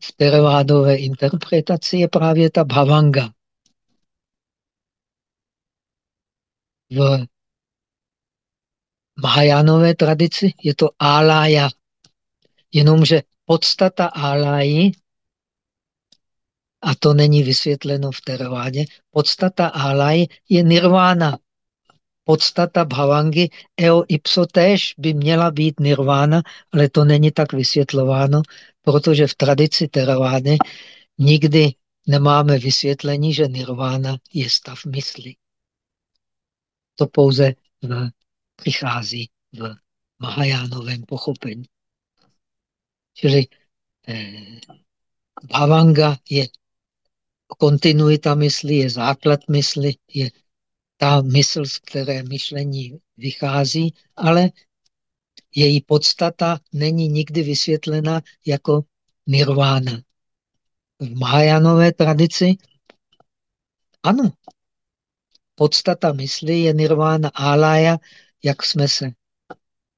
v teravádové interpretaci je právě ta bhavanga. V Mahajánové tradici je to álája. Jenomže podstata áláji, a to není vysvětleno v teravádě, podstata áláji je nirvána. Podstata bhavangy eo ipso též by měla být nirvána, ale to není tak vysvětlováno, protože v tradici teravády nikdy nemáme vysvětlení, že nirvána je stav mysli. To pouze v přichází v Mahajánovém pochopení. Čili eh, bhavanga je kontinuita mysli, je základ mysli, je ta mysl, z které myšlení vychází, ale její podstata není nikdy vysvětlena jako nirvána. V Mahajánové tradici ano, podstata mysli je nirvána alaya, jak jsme se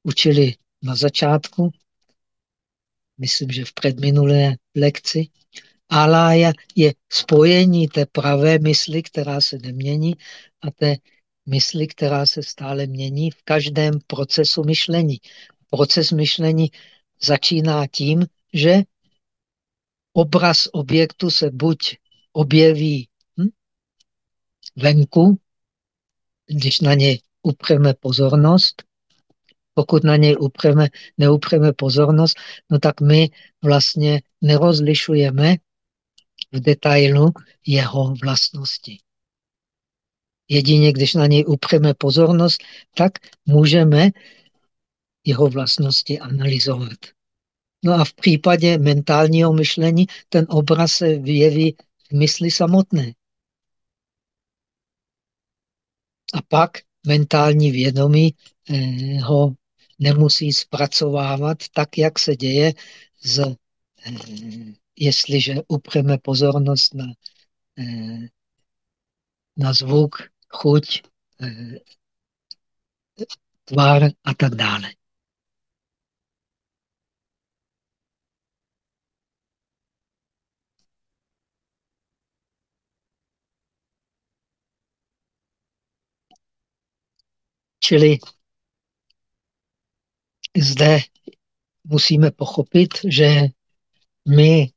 učili na začátku, myslím, že v předminulé lekci, alája je spojení té pravé mysli, která se nemění, a té mysli, která se stále mění v každém procesu myšlení. Proces myšlení začíná tím, že obraz objektu se buď objeví hm, venku, když na něj upřeme pozornost, pokud na něj upřeme, neupřeme pozornost, no tak my vlastně nerozlišujeme v detailu jeho vlastnosti. Jedině, když na něj upřeme pozornost, tak můžeme jeho vlastnosti analyzovat. No a v případě mentálního myšlení ten obraz se vyjeví v mysli samotné. A pak mentální vědomí eh, ho nemusí zpracovávat tak, jak se děje, z, jestliže upřeme pozornost na, eh, na zvuk, chuť, tvar a tak dále. Čili zde musíme pochopit, že my,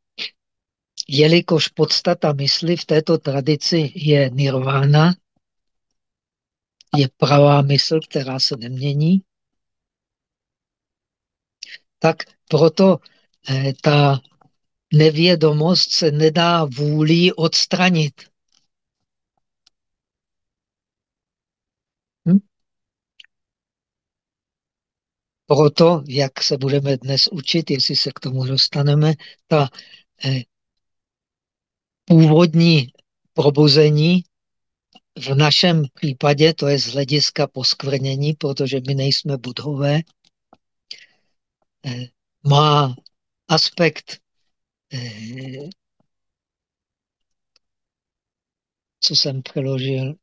jelikož podstata mysli v této tradici je nirvana, je pravá mysl, která se nemění, tak proto eh, ta nevědomost se nedá vůlí odstranit. Proto, jak se budeme dnes učit, jestli se k tomu dostaneme, ta eh, původní probuzení v našem případě, to je z hlediska poskvrnění, protože my nejsme budhové, eh, má aspekt, eh, co jsem přeložil,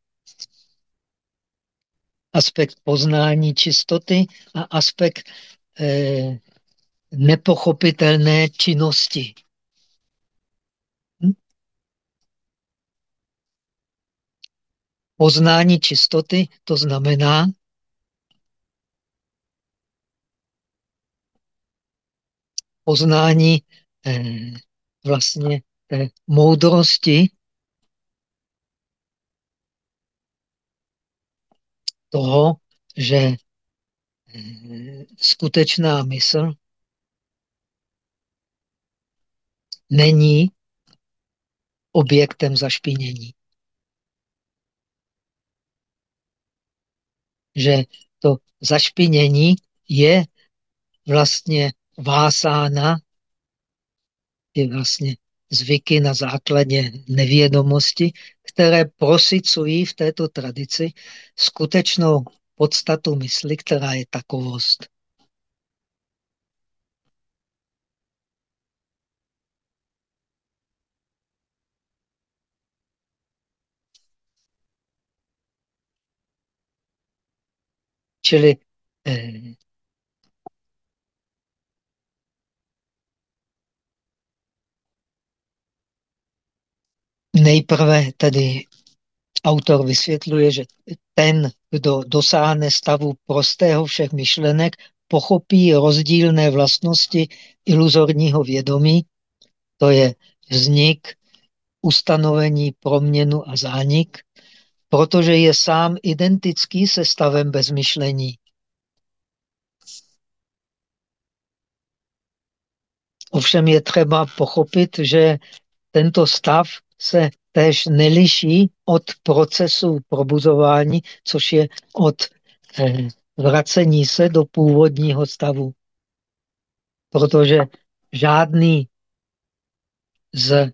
aspekt poznání čistoty a aspekt eh, nepochopitelné činnosti. Poznání čistoty to znamená, poznání eh, vlastně té moudrosti toho, že eh, skutečná mysl není objektem zašpinění. Že to zašpinění je vlastně vásána, je vlastně zvyky na základě nevědomosti, které prosycují v této tradici skutečnou podstatu mysli, která je takovost. Čili eh, Nejprve tedy autor vysvětluje, že ten, kdo dosáhne stavu prostého všech myšlenek, pochopí rozdílné vlastnosti iluzorního vědomí, to je vznik, ustanovení, proměnu a zánik, protože je sám identický se stavem bezmyšlení. Ovšem je třeba pochopit, že tento stav se též neliší od procesu probuzování, což je od eh, vracení se do původního stavu. Protože žádný z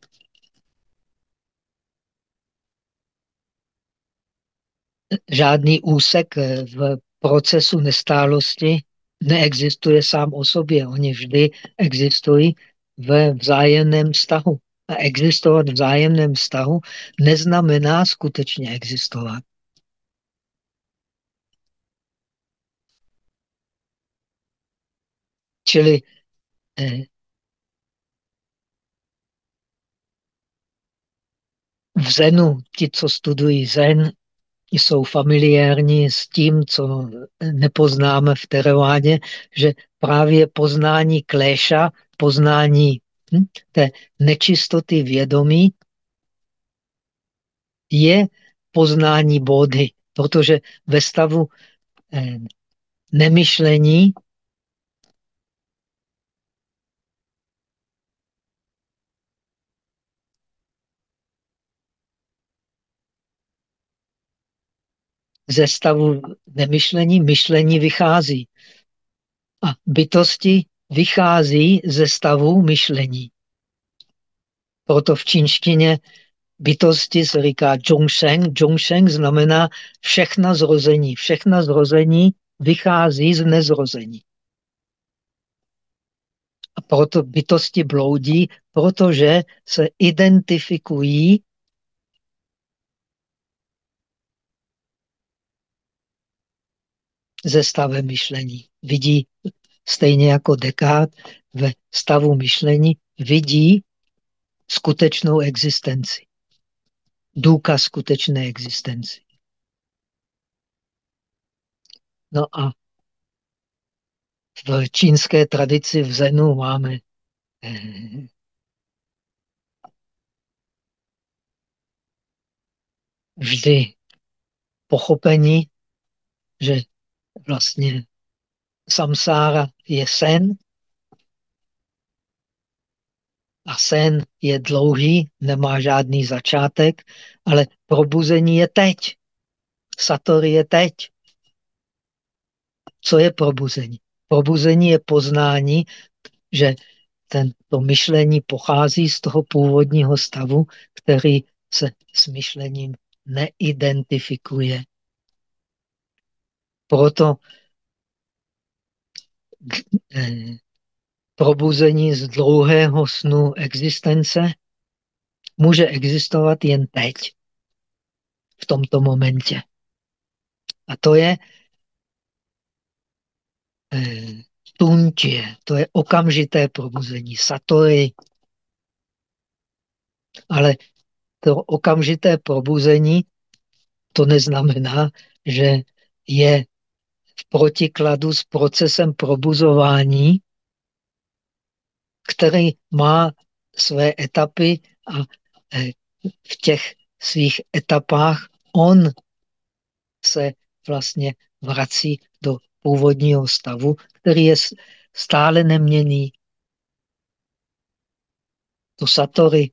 žádný úsek eh, v procesu nestálosti neexistuje sám o sobě. Oni vždy existují ve vzájemném vztahu. A existovat v vzájemném vztahu neznamená skutečně existovat. Čili eh, v Zenu, ti, co studují Zen, jsou familiární s tím, co nepoznáme v Teravádě, že právě poznání kléša, poznání hm, té nečistoty vědomí je poznání body, protože ve stavu eh, nemyšlení ze stavu nemyšlení myšlení vychází. A bytosti vychází ze stavu myšlení. Proto v čínštině bytosti se říká Zhongsheng. Zhongsheng znamená všechna zrození. Všechna zrození vychází z nezrození. A proto bytosti bloudí, protože se identifikují ze stavem myšlení. Vidí stejně jako Descartes ve stavu myšlení, vidí skutečnou existenci. Důkaz skutečné existenci. No a v čínské tradici v Zenu máme eh, vždy pochopení, že vlastně samsára je sen a sen je dlouhý, nemá žádný začátek, ale probuzení je teď. Satori je teď. Co je probuzení? Probuzení je poznání, že tento myšlení pochází z toho původního stavu, který se s myšlením neidentifikuje. Proto probuzení z dlouhého snu existence může existovat jen teď, v tomto momentě. A to je eh, tunčie, to je okamžité probuzení, satori. Ale to okamžité probuzení, to neznamená, že je v protikladu s procesem probuzování, který má své etapy a eh, v těch svých etapách on se vlastně vrací do původního stavu, který je stále neměný. To satori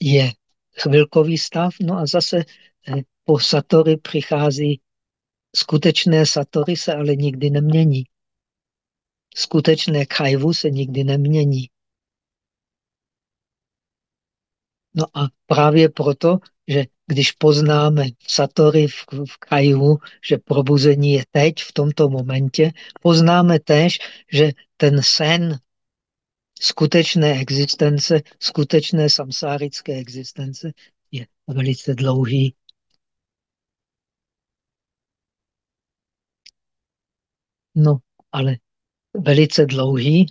je chvilkový stav, no a zase eh, po satori přichází skutečné satori se ale nikdy nemění. Skutečné kajvu se nikdy nemění. No a právě proto, že když poznáme satori v, v kajvu, že probuzení je teď, v tomto momentě, poznáme též, že ten sen skutečné existence, skutečné samsárické existence je velice dlouhý. No, ale velice dlouhý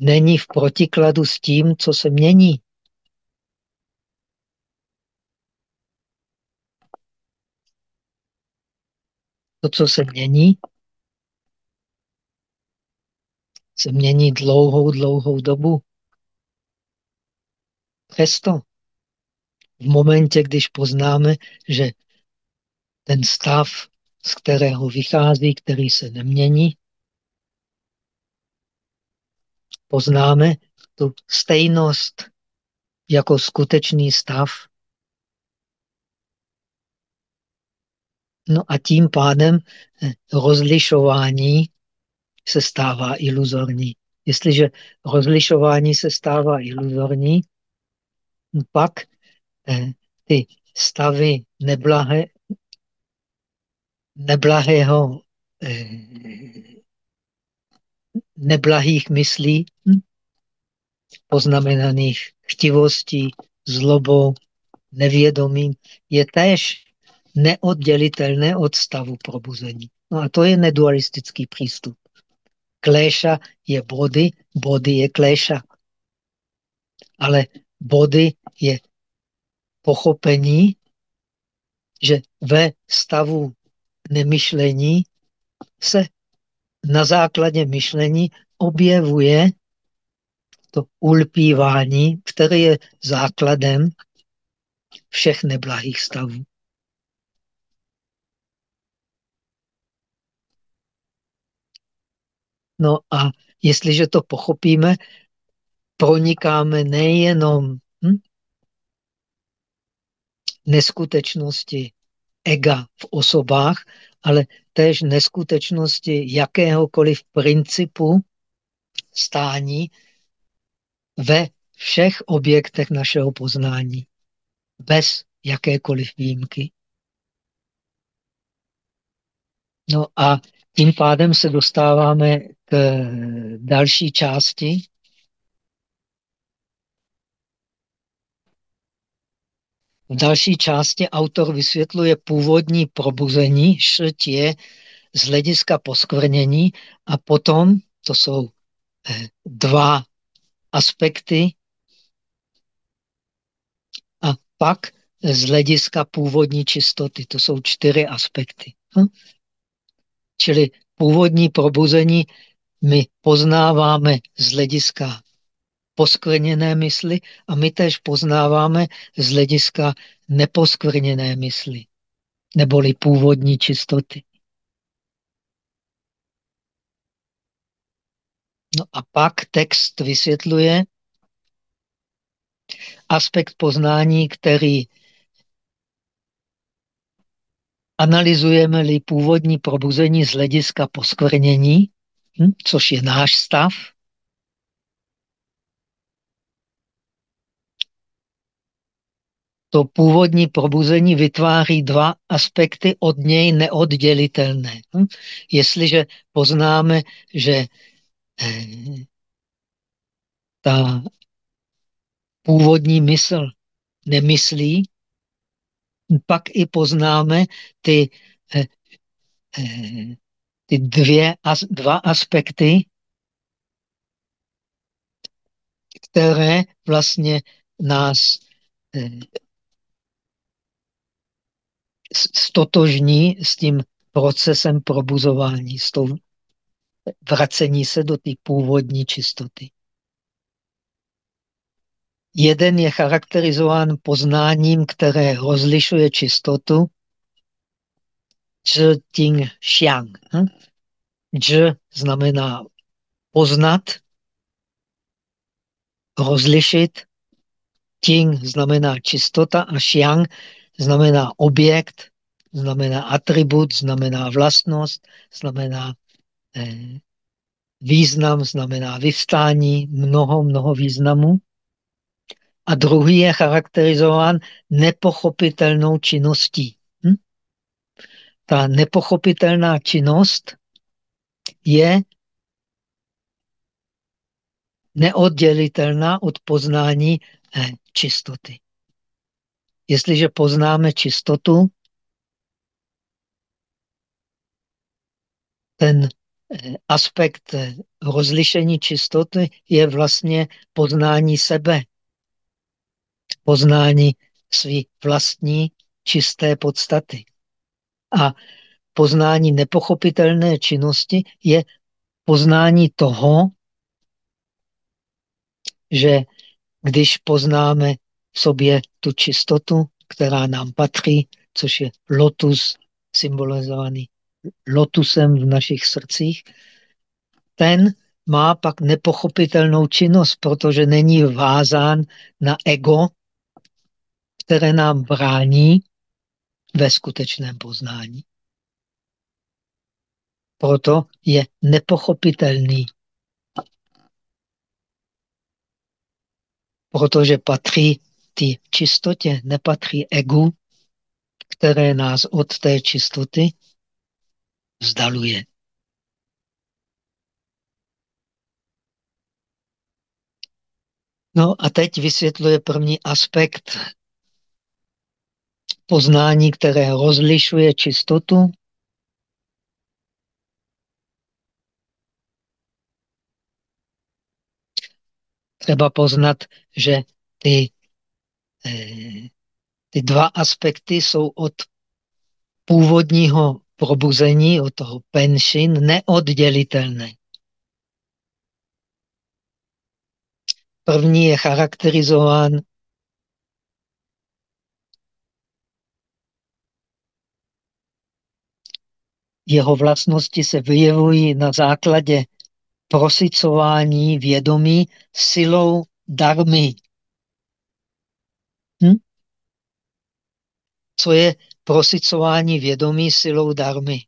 není v protikladu s tím, co se mění. To, co se mění, se mění dlouhou, dlouhou dobu. Přesto v momentě, když poznáme, že ten stav, z kterého vychází, který se nemění, poznáme tu stejnost jako skutečný stav. No a tím pádem eh, rozlišování se stává iluzorní. Jestliže rozlišování se stává iluzorní, pak eh, ty stavy neblahé, neblahého, eh, neblahých myslí, poznamenaných chtivostí, zlobou, nevědomím, je též neoddělitelné od stavu probuzení. No a to je nedualistický přístup. Kléša je body, body je kléša. Ale body je pochopení, že ve stavu nemyšlení se na základě myšlení objevuje to ulpívání, které je základem všech neblahých stavů. No a jestliže to pochopíme, pronikáme nejenom hm, neskutečnosti ega v osobách, ale též neskutečnosti jakéhokoliv principu stání ve všech objektech našeho poznání, bez jakékoliv výjimky. No a tím pádem se dostáváme další části. V další části autor vysvětluje původní probuzení, šrt je z hlediska poskvrnění a potom, to jsou eh, dva aspekty, a pak z hlediska původní čistoty, to jsou čtyři aspekty. Hm? Čili původní probuzení my poznáváme z hlediska poskvrněné mysli a my tež poznáváme z hlediska neposkvrněné mysli, neboli původní čistoty. No a pak text vysvětluje aspekt poznání, který analyzujeme-li původní probuzení z hlediska poskvrnění, hm, což je náš stav, to původní probuzení vytváří dva aspekty od něj neoddělitelné. Hm? Jestliže poznáme, že eh, ta původní mysl nemyslí, pak i poznáme ty, eh, eh, ty dvě, dva aspekty, které vlastně nás stotožní s tím procesem probuzování, s tou vracení se do té původní čistoty. Jeden je charakterizován poznáním, které rozlišuje čistotu Zhi Ting Xiang. Hm? Znamená poznat, rozlišit, Ting znamená čistota a Xiang znamená objekt, znamená atribut, znamená vlastnost, znamená eh, význam, znamená vyvstání, mnoho, mnoho významů. A druhý je charakterizován nepochopitelnou činností. Ta nepochopitelná činnost je neoddělitelná od poznání eh, čistoty. Jestliže poznáme čistotu, ten eh, aspekt eh, rozlišení čistoty je vlastně poznání sebe, poznání své vlastní čisté podstaty. A poznání nepochopitelné činnosti je poznání toho, že když poznáme v sobě tu čistotu, která nám patří, což je lotus symbolizovaný lotusem v našich srdcích, ten má pak nepochopitelnou činnost, protože není vázán na ego, které nám brání ve skutečném poznání. Proto je nepochopitelný protože patří ty čistotě, nepatří egu, které nás od té čistoty vzdaluje. No a teď vysvětluje první aspekt poznání, které rozlišuje čistotu. Třeba poznat, že ty, eh, ty dva aspekty jsou od původního probuzení, od toho penšin, neoddělitelné. První je charakterizován jeho vlastnosti se vyjevují na základě prosicování vědomí silou darmy. Hm? Co je prosicování vědomí silou darmy?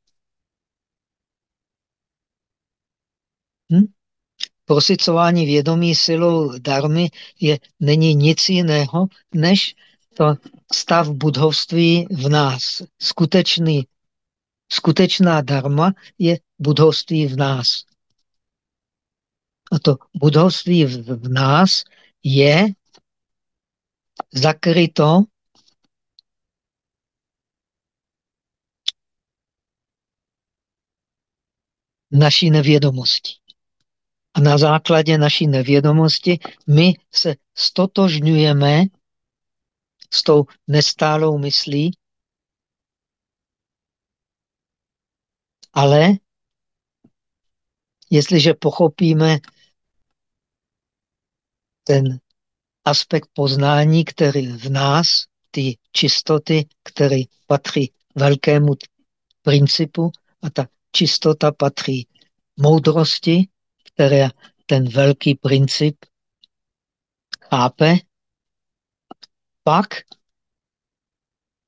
Hm? Prosicování vědomí silou darmy je, není nic jiného, než to stav budhovství v nás. Skutečný, skutečná darma je budhovství v nás. A to budovství v, v nás je zakryto naší nevědomosti. A na základě naší nevědomosti my se stotožňujeme s tou nestálou myslí, ale jestliže pochopíme ten aspekt poznání, který v nás, ty čistoty, které patří velkému principu a ta čistota patří moudrosti, která ten velký princip chápe, pak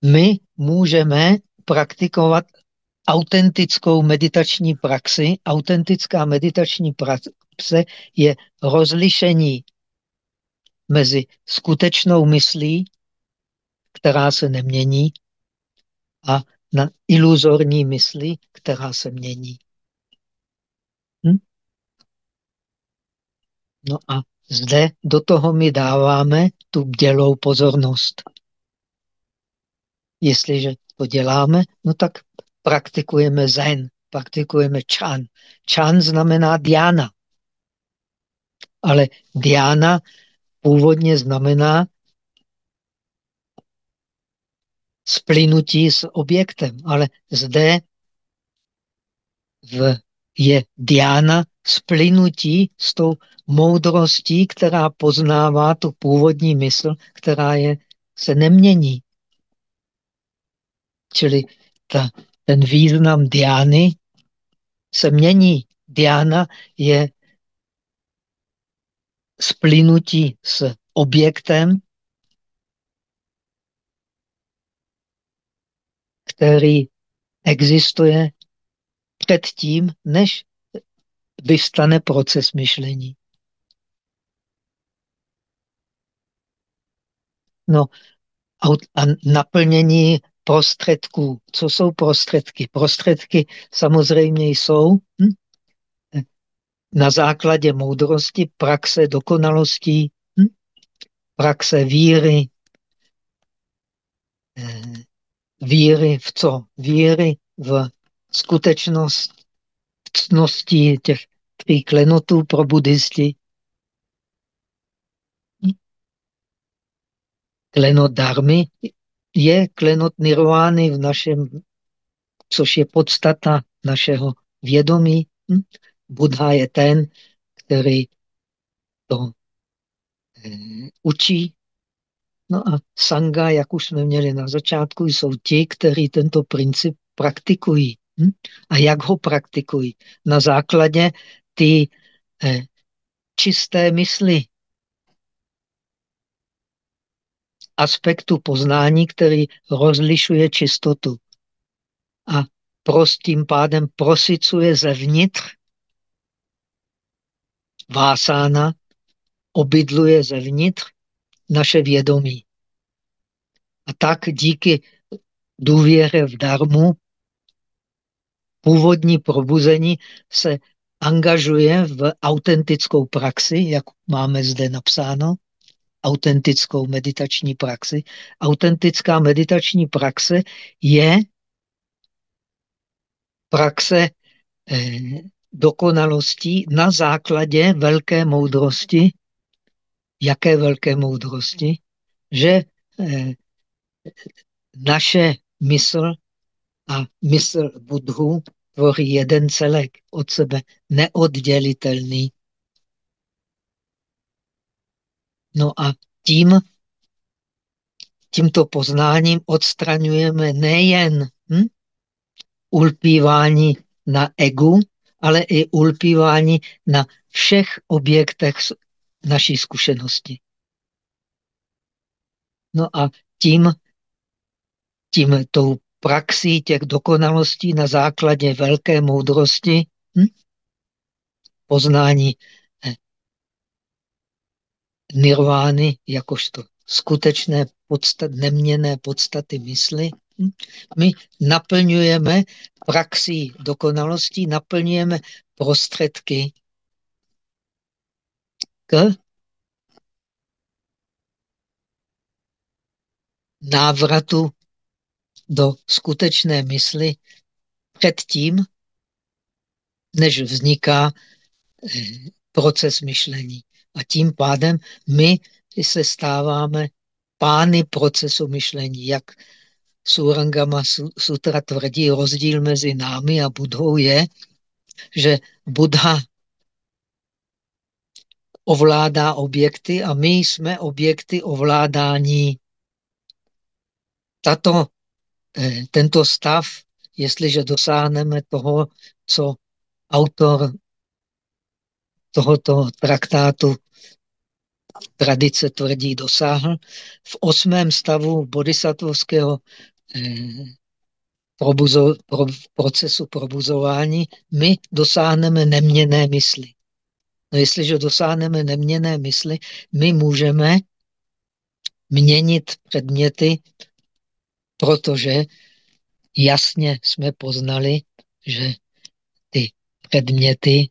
my můžeme praktikovat autentickou meditační praxi. Autentická meditační praxe je rozlišení mezi skutečnou myslí, která se nemění, a na iluzorní mysli, která se mění. Hm? No a zde do toho my dáváme tu bdělou pozornost. Jestliže to děláme, no tak praktikujeme zen, praktikujeme čan. Čan znamená diana. Ale diana původně znamená splynutí s objektem, ale zde v, je diana splynutí s tou moudrostí, která poznává tu původní mysl, která je, se nemění. Čili ta, ten význam diány se mění. Diana je splynutí s objektem, který existuje předtím, než vystane proces myšlení. No a naplnění prostředků. Co jsou prostředky? Prostředky samozřejmě jsou hm? na základě moudrosti, praxe dokonalostí, hm? praxe víry, eh, víry v co? Víry v skutečnost cnosti těch tří klenotů pro buddhisti. Klenot darmy je klenot nirvány v našem, což je podstata našeho vědomí. Hm? Buddha je ten, který to eh, učí. No a sanga, jak už jsme měli na začátku, jsou ti, kteří tento princip praktikují. Hm? A jak ho praktikují? Na základě ty eh, čisté mysli, aspektu poznání, který rozlišuje čistotu. A prostým pádem prosicuje zevnitř vásána, obydluje zevnitř naše vědomí. A tak díky důvěře v darmu původní probuzení se angažuje v autentickou praxi, jak máme zde napsáno, autentickou meditační praxi. Autentická meditační praxe je praxe eh, dokonalostí na základě velké moudrosti. Jaké velké moudrosti? Že eh, naše mysl a mysl Budhu tvoří jeden celek od sebe, neoddělitelný. No a tím, tímto poznáním odstraňujeme nejen hm, ulpívání na egu, ale i ulpívání na všech objektech naší zkušenosti. No a tím, tím tou praxí těch dokonalostí na základě velké moudrosti, hm? poznání nirvány jakožto skutečné podstat, neměné podstaty mysli, hm? my naplňujeme praxí dokonalostí, naplňujeme prostředky k návratu do skutečné mysli předtím, než vzniká eh, proces myšlení. A tím pádem my se stáváme pány procesu myšlení. Jak Surangama Sutra tvrdí, rozdíl mezi námi a Budhou je, že Buddha ovládá objekty a my jsme objekty ovládání. Tato Eh, tento stav, jestliže dosáhneme toho, co autor tohoto traktátu tradice tvrdí dosáhl, v osmém stavu bodhisattvovského eh, probuzo, pro, procesu probuzování my dosáhneme neměné mysli. No jestliže dosáhneme neměné mysli, my můžeme měnit předměty protože jasně jsme poznali, že ty předměty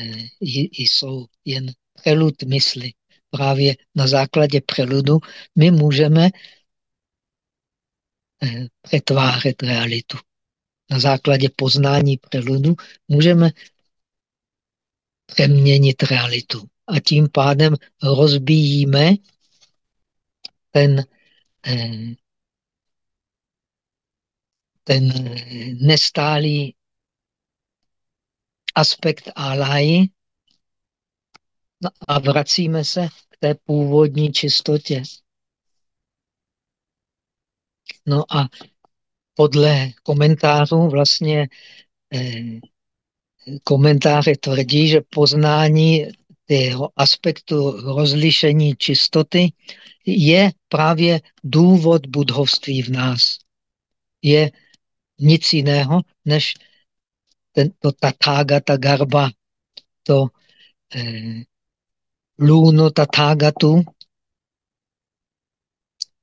eh, jsou jen prelud mysli. Právě na základě preludu my můžeme eh, přetvářet realitu. Na základě poznání preludu můžeme přeměnit realitu. A tím pádem rozbíjíme ten eh, ten nestálý aspekt álají no a vracíme se k té původní čistotě. No a podle komentářů vlastně eh, komentáře tvrdí, že poznání tého aspektu rozlišení čistoty je právě důvod budhovství v nás. Je nic jiného, než tento Tathagata Garba, to eh, lůno Tathagatu,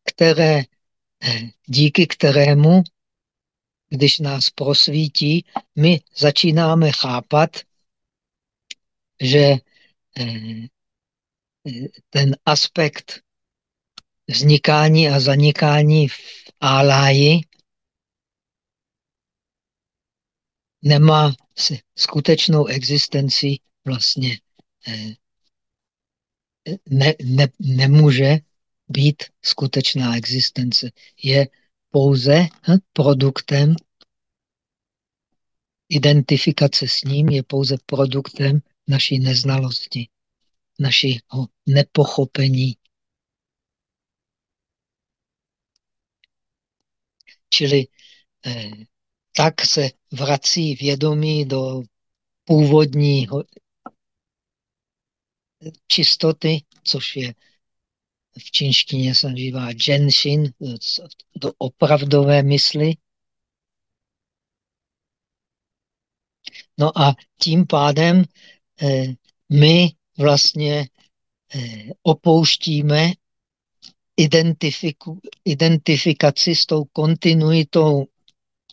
které, eh, díky kterému, když nás prosvítí, my začínáme chápat, že eh, ten aspekt vznikání a zanikání v áláji nemá skutečnou existenci vlastně eh, ne, ne, nemůže být skutečná existence. Je pouze hm, produktem identifikace s ním, je pouze produktem naší neznalosti, našeho nepochopení. Čili eh, tak se vrací vědomí do původní čistoty, což je v čínštině se nazývá Jenshin, do opravdové mysli. No a tím pádem eh, my vlastně eh, opouštíme identifikaci s tou kontinuitou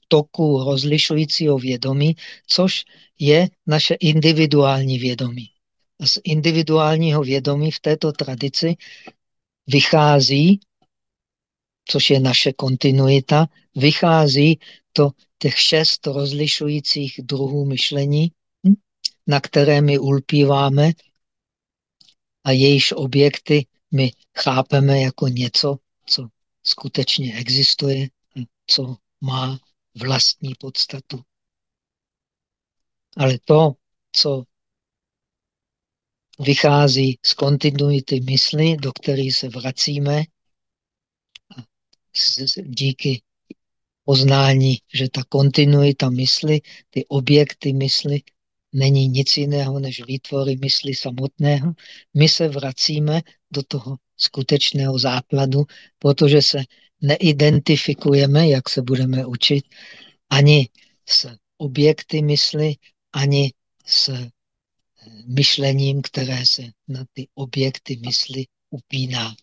toku rozlišujícího vědomí, což je naše individuální vědomí. Z individuálního vědomí v této tradici vychází, což je naše kontinuita, vychází to těch šest rozlišujících druhů myšlení, na které my ulpíváme a jejíž objekty my chápeme jako něco, co skutečně existuje, co má vlastní podstatu. Ale to, co vychází z kontinuity mysli, do které se vracíme, díky poznání, že ta kontinuita mysli, ty objekty mysli, není nic jiného než výtvory mysli samotného. My se vracíme do toho skutečného základu, protože se neidentifikujeme, jak se budeme učit, ani s objekty mysli, ani s myšlením, které se na ty objekty mysli upíná.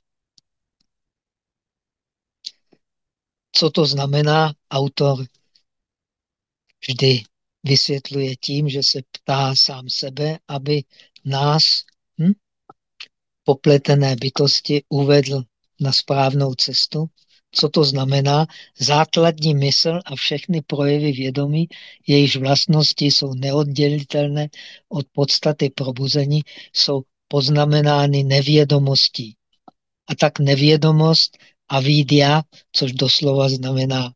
Co to znamená? Autor vždy vysvětluje tím, že se ptá sám sebe, aby nás, hm, popletené bytosti, uvedl na správnou cestu. Co to znamená? Základní mysl a všechny projevy vědomí, jejichž vlastnosti jsou neoddělitelné od podstaty probuzení, jsou poznamenány nevědomostí. A tak nevědomost a vidia, což doslova znamená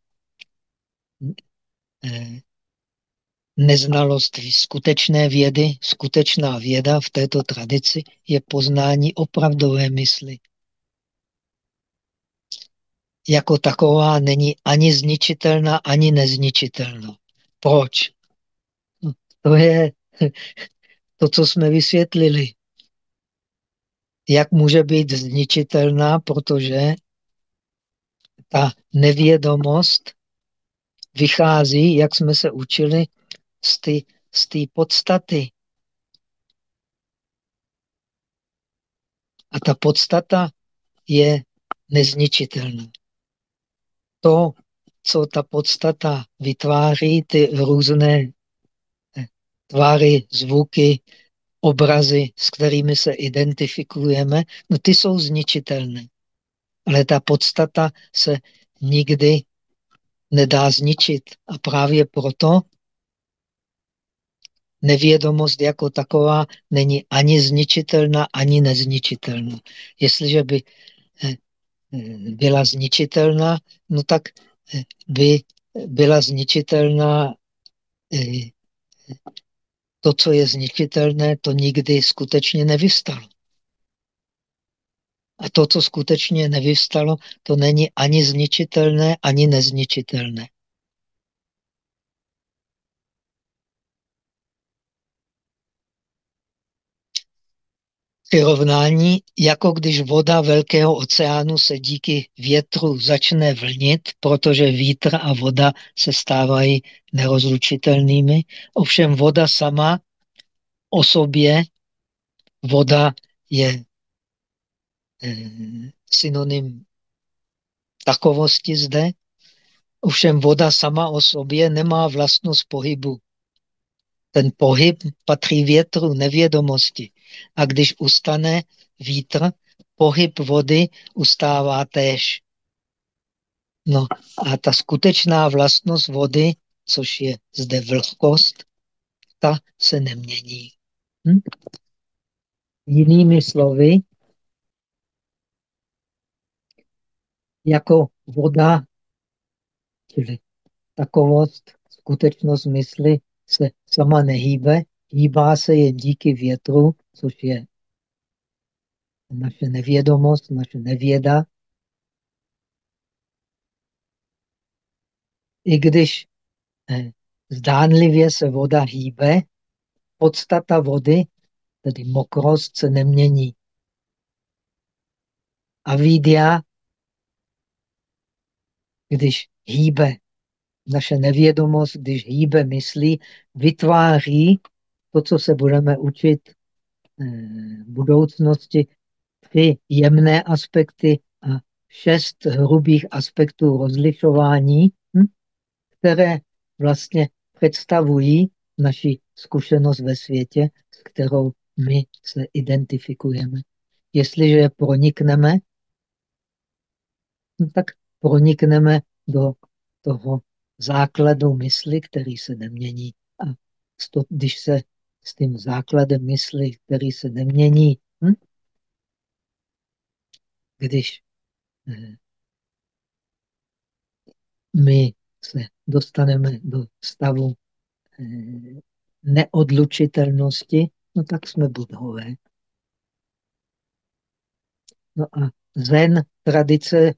eh, neznalost skutečné vědy, skutečná věda v této tradici je poznání opravdové mysli. Jako taková není ani zničitelná, ani nezničitelná. Proč? No, to je <laughs> to, co jsme vysvětlili. Jak může být zničitelná, protože ta nevědomost vychází, jak jsme se učili, z té podstaty. A ta podstata je nezničitelná. To, co ta podstata vytváří, ty různé eh, tvary, zvuky, obrazy, s kterými se identifikujeme, no ty jsou zničitelné. Ale ta podstata se nikdy nedá zničit. A právě proto nevědomost jako taková není ani zničitelná, ani nezničitelná. Jestliže by eh, byla zničitelná, no tak eh, by byla zničitelná to, co je zničitelné, to nikdy skutečně nevystalo. A to, co skutečně nevystalo, to není ani zničitelné, ani nezničitelné. Přirovnání, jako když voda velkého oceánu se díky větru začne vlnit, protože vítr a voda se stávají nerozlučitelnými. Ovšem voda sama o sobě, voda je eh, synonym takovosti zde. Ovšem voda sama o sobě nemá vlastnost pohybu. Ten pohyb patří větru, nevědomosti. A když ustane vítr, pohyb vody ustává též. No a ta skutečná vlastnost vody, což je zde vlhkost, ta se nemění. Hm? Jinými slovy, jako voda, čili takovost, skutečnost mysli se sama nehýbe, hýbá se jen díky větru, což je naše nevědomost, naše nevěda. I když eh, zdánlivě se voda hýbe, podstata vody, tedy mokrost, se nemění. A vidia, když hýbe naše nevědomost, když hýbe myslí, vytváří to, co se budeme učit budoucnosti, tři jemné aspekty a šest hrubých aspektů rozlišování, hm, které vlastně představují naši zkušenost ve světě, s kterou my se identifikujeme. Jestliže je pronikneme, no tak pronikneme do toho základu mysli, který se nemění. A když se s tím základem mysli, který se nemění, hm? když eh, my se dostaneme do stavu eh, neodlučitelnosti, no tak jsme budhové. No a zen tradice,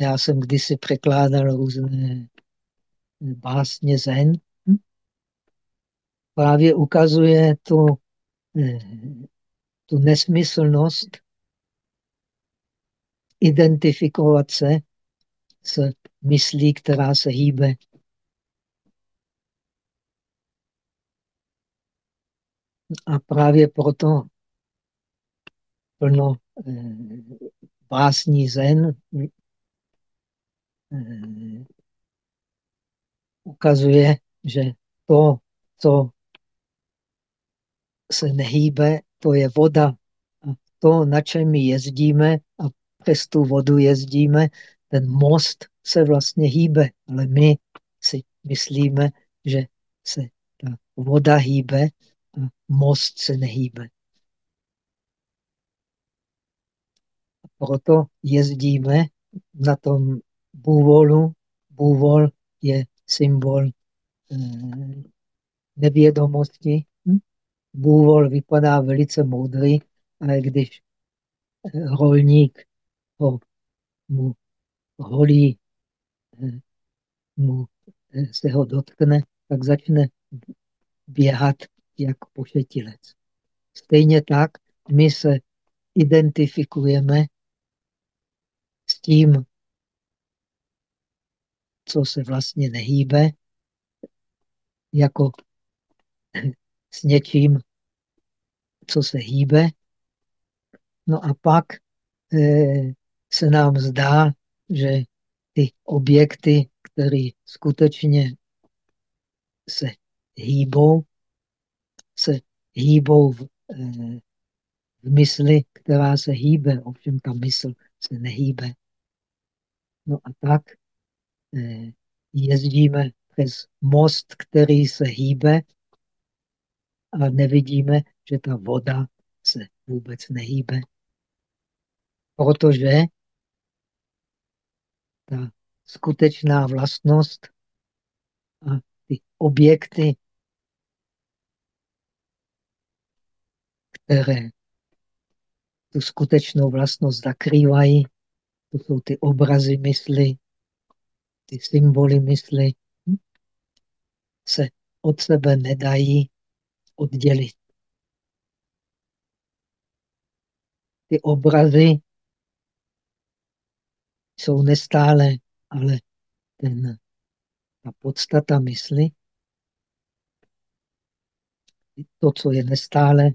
já jsem kdysi překládal různé básně zen? Právě ukazuje tu, eh, tu nesmyslnost identifikovat se s myslí, která se hýbe. A právě proto plno eh, básní zen eh, ukazuje, že to, co se nehýbe, to je voda. A to, na čem my jezdíme a přes tu vodu jezdíme, ten most se vlastně hýbe, ale my si myslíme, že se ta voda hýbe a most se nehýbe. Proto jezdíme na tom bůvolu. Bůvol je symbol eh, nevědomosti. Bůvol vypadá velice moudrý, ale když rolník ho mu holí, eh, mu eh, se ho dotkne, tak začne běhat jak pošetilec. Stejně tak my se identifikujeme s tím, co se vlastně nehýbe, jako s něčím, co se hýbe. No a pak eh, se nám zdá, že ty objekty, které skutečně se hýbou, se hýbou v, eh, v mysli, která se hýbe, ovšem ta mysl se nehýbe. No a tak eh, jezdíme přes most, který se hýbe a nevidíme, že ta voda se vůbec nehýbe. Protože ta skutečná vlastnost a ty objekty, které tu skutečnou vlastnost zakrývají, to jsou ty obrazy mysli, ty symboly mysli, se od sebe nedají oddělit. Ty obrazy jsou nestále, ale ten, ta podstata mysli, to, co je nestále,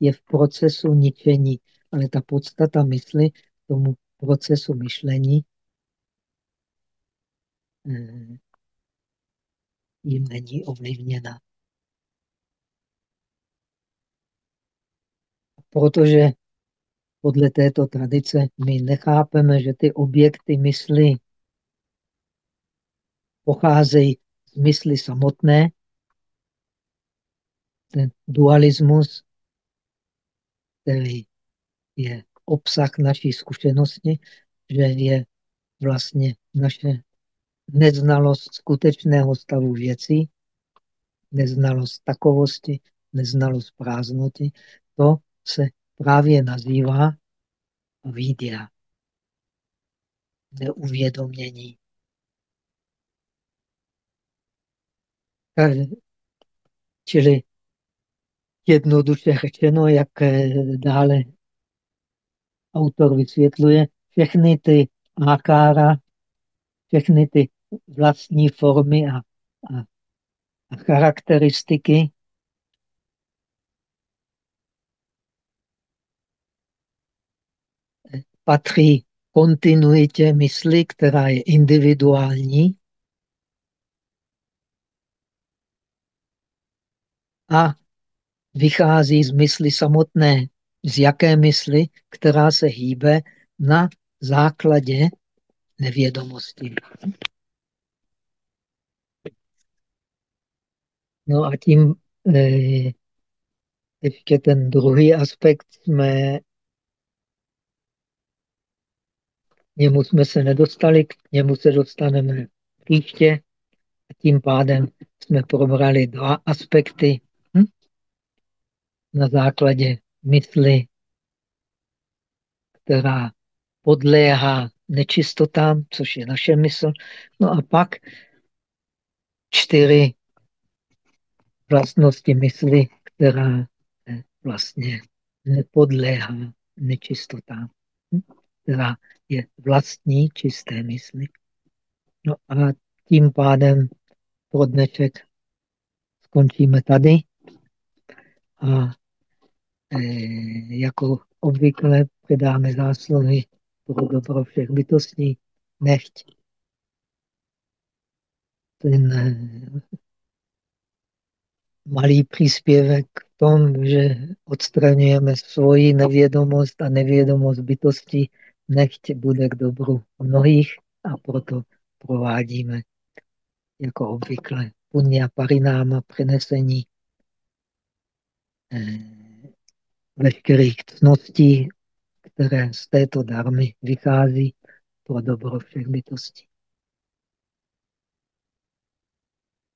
je v procesu ničení, ale ta podstata mysli tomu procesu myšlení eh, jim není ovlivněna. Protože podle této tradice my nechápeme, že ty objekty mysli pocházejí z mysli samotné, ten dualismus, který je obsah naší zkušenosti, že je vlastně naše neznalost skutečného stavu věcí, neznalost takovosti, neznalost prázdnoty, to se právě nazývá vidya, neuvědomění. Čili jednoduše řečeno, jak eh, dále autor vysvětluje, všechny ty ákára, všechny ty vlastní formy a, a, a charakteristiky patří kontinuitě mysli, která je individuální a vychází z mysli samotné. Z jaké mysli, která se hýbe na základě nevědomosti. No a tím eh, ještě ten druhý aspekt jsme němu jsme se nedostali, k němu se dostaneme příště. A tím pádem jsme probrali dva aspekty hm? na základě mysli, která podléhá nečistotám, což je naše mysl. No a pak čtyři vlastnosti mysli, která vlastně nepodléhá nečistotám, hm? která je vlastní čisté mysli. No a tím pádem pro dnešek skončíme tady. A e, jako obvykle předáme zásluhy pro dobro všech bytostí. Nechť ten e, malý příspěvek v tom, že odstraňujeme svoji nevědomost a nevědomost bytosti, nechť bude k dobru mnohých a proto provádíme jako obvykle punya parináma přenesení eh, veškerých cností, které z této darmy vychází pro dobro všech bytostí.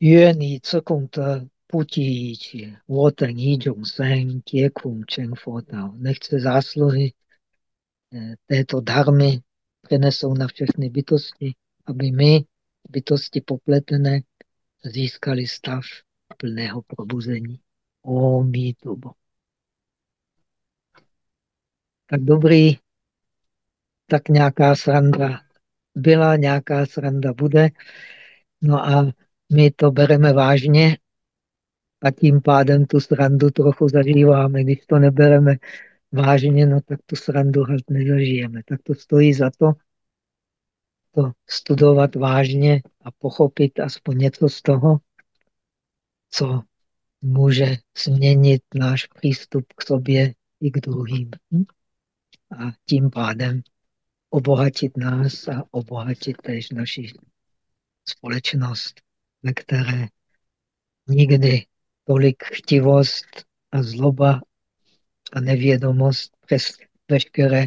愿你这功德不计一切，我等一众生皆空成佛道。Nechce zásluhy eh, této darmy přenesou na všechny bytosti, aby my, bytosti popletené, získali stav plného probuzení. O tubo. Tak dobrý, tak nějaká sranda byla, nějaká sranda bude. No a my to bereme vážně a tím pádem tu srandu trochu zažíváme. Když to nebereme vážně, no tak tu srandu halt nezažijeme. Tak to stojí za to, to studovat vážně a pochopit aspoň něco z toho, co může změnit náš přístup k sobě i k druhým. A tím pádem obohatit nás a obohatit tež naši společnost, ve které nikdy tolik chtivost a zloba a nevědomost přes veškeré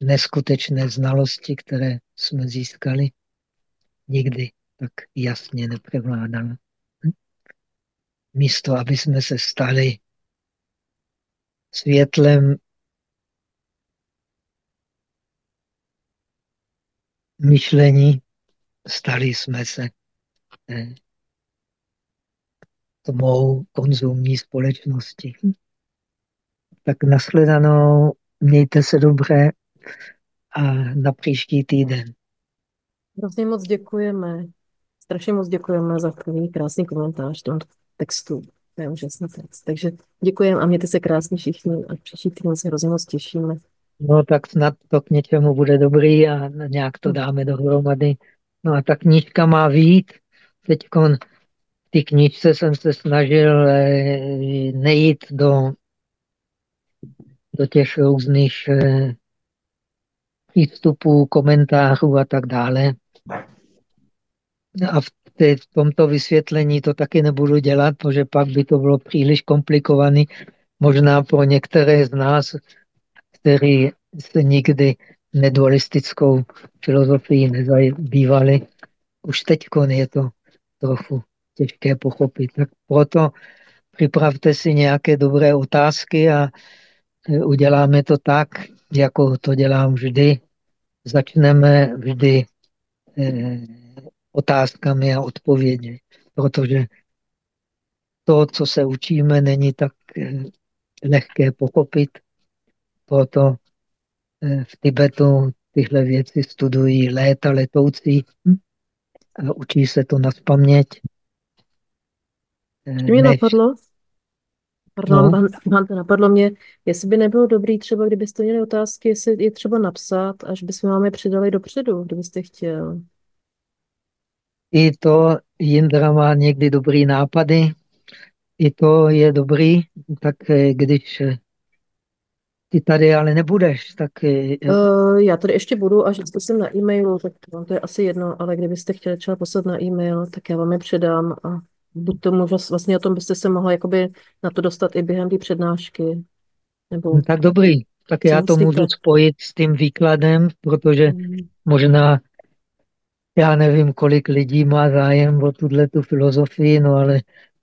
neskutečné znalosti, které jsme získali, nikdy tak jasně neprevládala. Místo, aby jsme se stali světlem myšlení, stali jsme se eh, tmou konzumní společnosti. Tak nashledanou, mějte se dobře a na příští týden. Hrozně moc děkujeme. Strašně moc děkujeme za tvůj krásný komentář toho textu. To je úžasný text. Takže děkujeme a mějte se krásně všichni a příští týden se hrozně moc těšíme. No tak snad to k něčemu bude dobrý a nějak to dáme dohromady. No a ta knížka má vít. Teď v té knížce jsem se snažil eh, nejít do, do těch různých eh, přístupů, komentářů a tak dále. A v, té, v tomto vysvětlení to taky nebudu dělat, protože pak by to bylo příliš komplikované. Možná pro některé z nás, kteří se nikdy nedualistickou filozofií nezabývali, už teď je to trochu těžké pochopit. Tak proto připravte si nějaké dobré otázky a uděláme to tak, jako to dělám vždy. Začneme vždy eh, otázkami a odpovědi, protože to, co se učíme, není tak eh, lehké pochopit. Proto eh, v Tibetu tyhle věci studují léta letoucí a učí se to na spaměť. Mě než... napadlo, pardon, no. pan, to napadlo mě, jestli by nebylo dobrý třeba, kdybyste měli otázky, jestli je třeba napsat, až bychom vám je přidali dopředu, kdybyste chtěl. I to Jindra má někdy dobrý nápady, i to je dobrý, tak eh, když eh, ty tady ale nebudeš, tak... Uh, já tady ještě budu, až jsem na e-mailu, tak vám to je asi jedno, ale kdybyste chtěli třeba poslat na e-mail, tak já vám je předám a buď tomu vlastně o tom byste se mohla jakoby na to dostat i během té přednášky. Nebo... No, tak dobrý, tak já to můžu spojit s tím výkladem, protože mm. možná Já nevím, kolik lidí má zájem o tuhle tu filozofii, no ale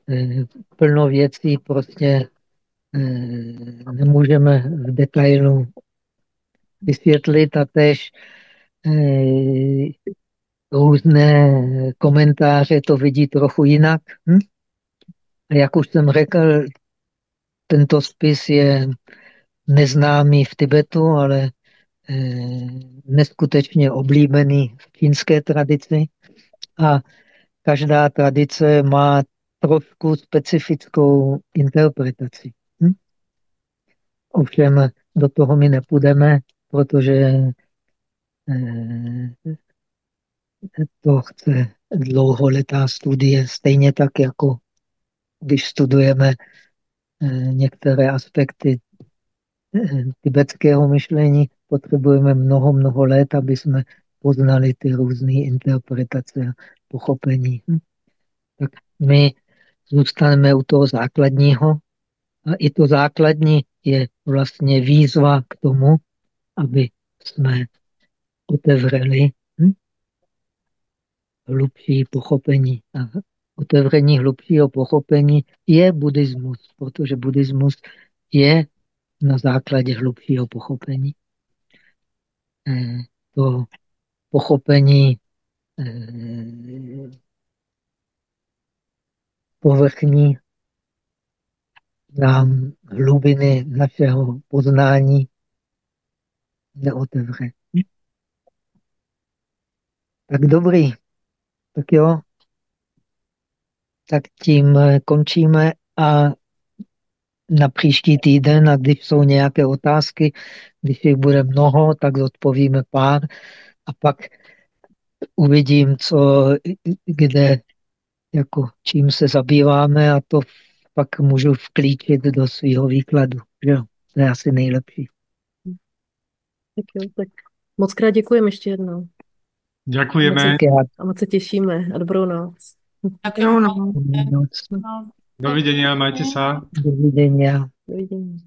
eh, plno věcí prostě eh, nemůžeme v detailu vysvětlit a tež eh, různé komentáře to vidí trochu jinak. Hm? A jak už jsem řekl, tento spis je neznámý v Tibetu, ale eh, neskutečně oblíbený v čínské tradici. A každá tradice má trošku specifickou interpretaci. Hm? Ovšem do toho my nepůjdeme, protože eh, to chce dlouholetá studie, stejně tak jako když studujeme eh, některé aspekty eh, tibetského myšlení, potřebujeme mnoho, mnoho let, aby jsme poznali ty různé interpretace a pochopení. Hm? Tak my zůstaneme u toho základního a i to základní je vlastně výzva k tomu, aby jsme otevřeli? Hlubší pochopení. A otevření hlubšího pochopení je buddhismus, protože buddhismus je na základě hlubšího pochopení. Eh, to pochopení eh, povrchní nám hlubiny našeho poznání neotevře. Tak dobrý. Tak jo. Tak tím končíme a na příští týden, a když jsou nějaké otázky, když jich bude mnoho, tak odpovíme pár a pak uvidím, co, kde, jako čím se zabýváme a to pak můžu vklíčit do svého výkladu. Že? To je asi nejlepší. Tak jo, tak moc krát děkujeme ještě jednou. Děkujeme. Moc, a moc se těšíme. A dobrou noc. Tak jo, no. Dobrou noc. Dovidenia, majte sa. Dovidenia. Dovidenia.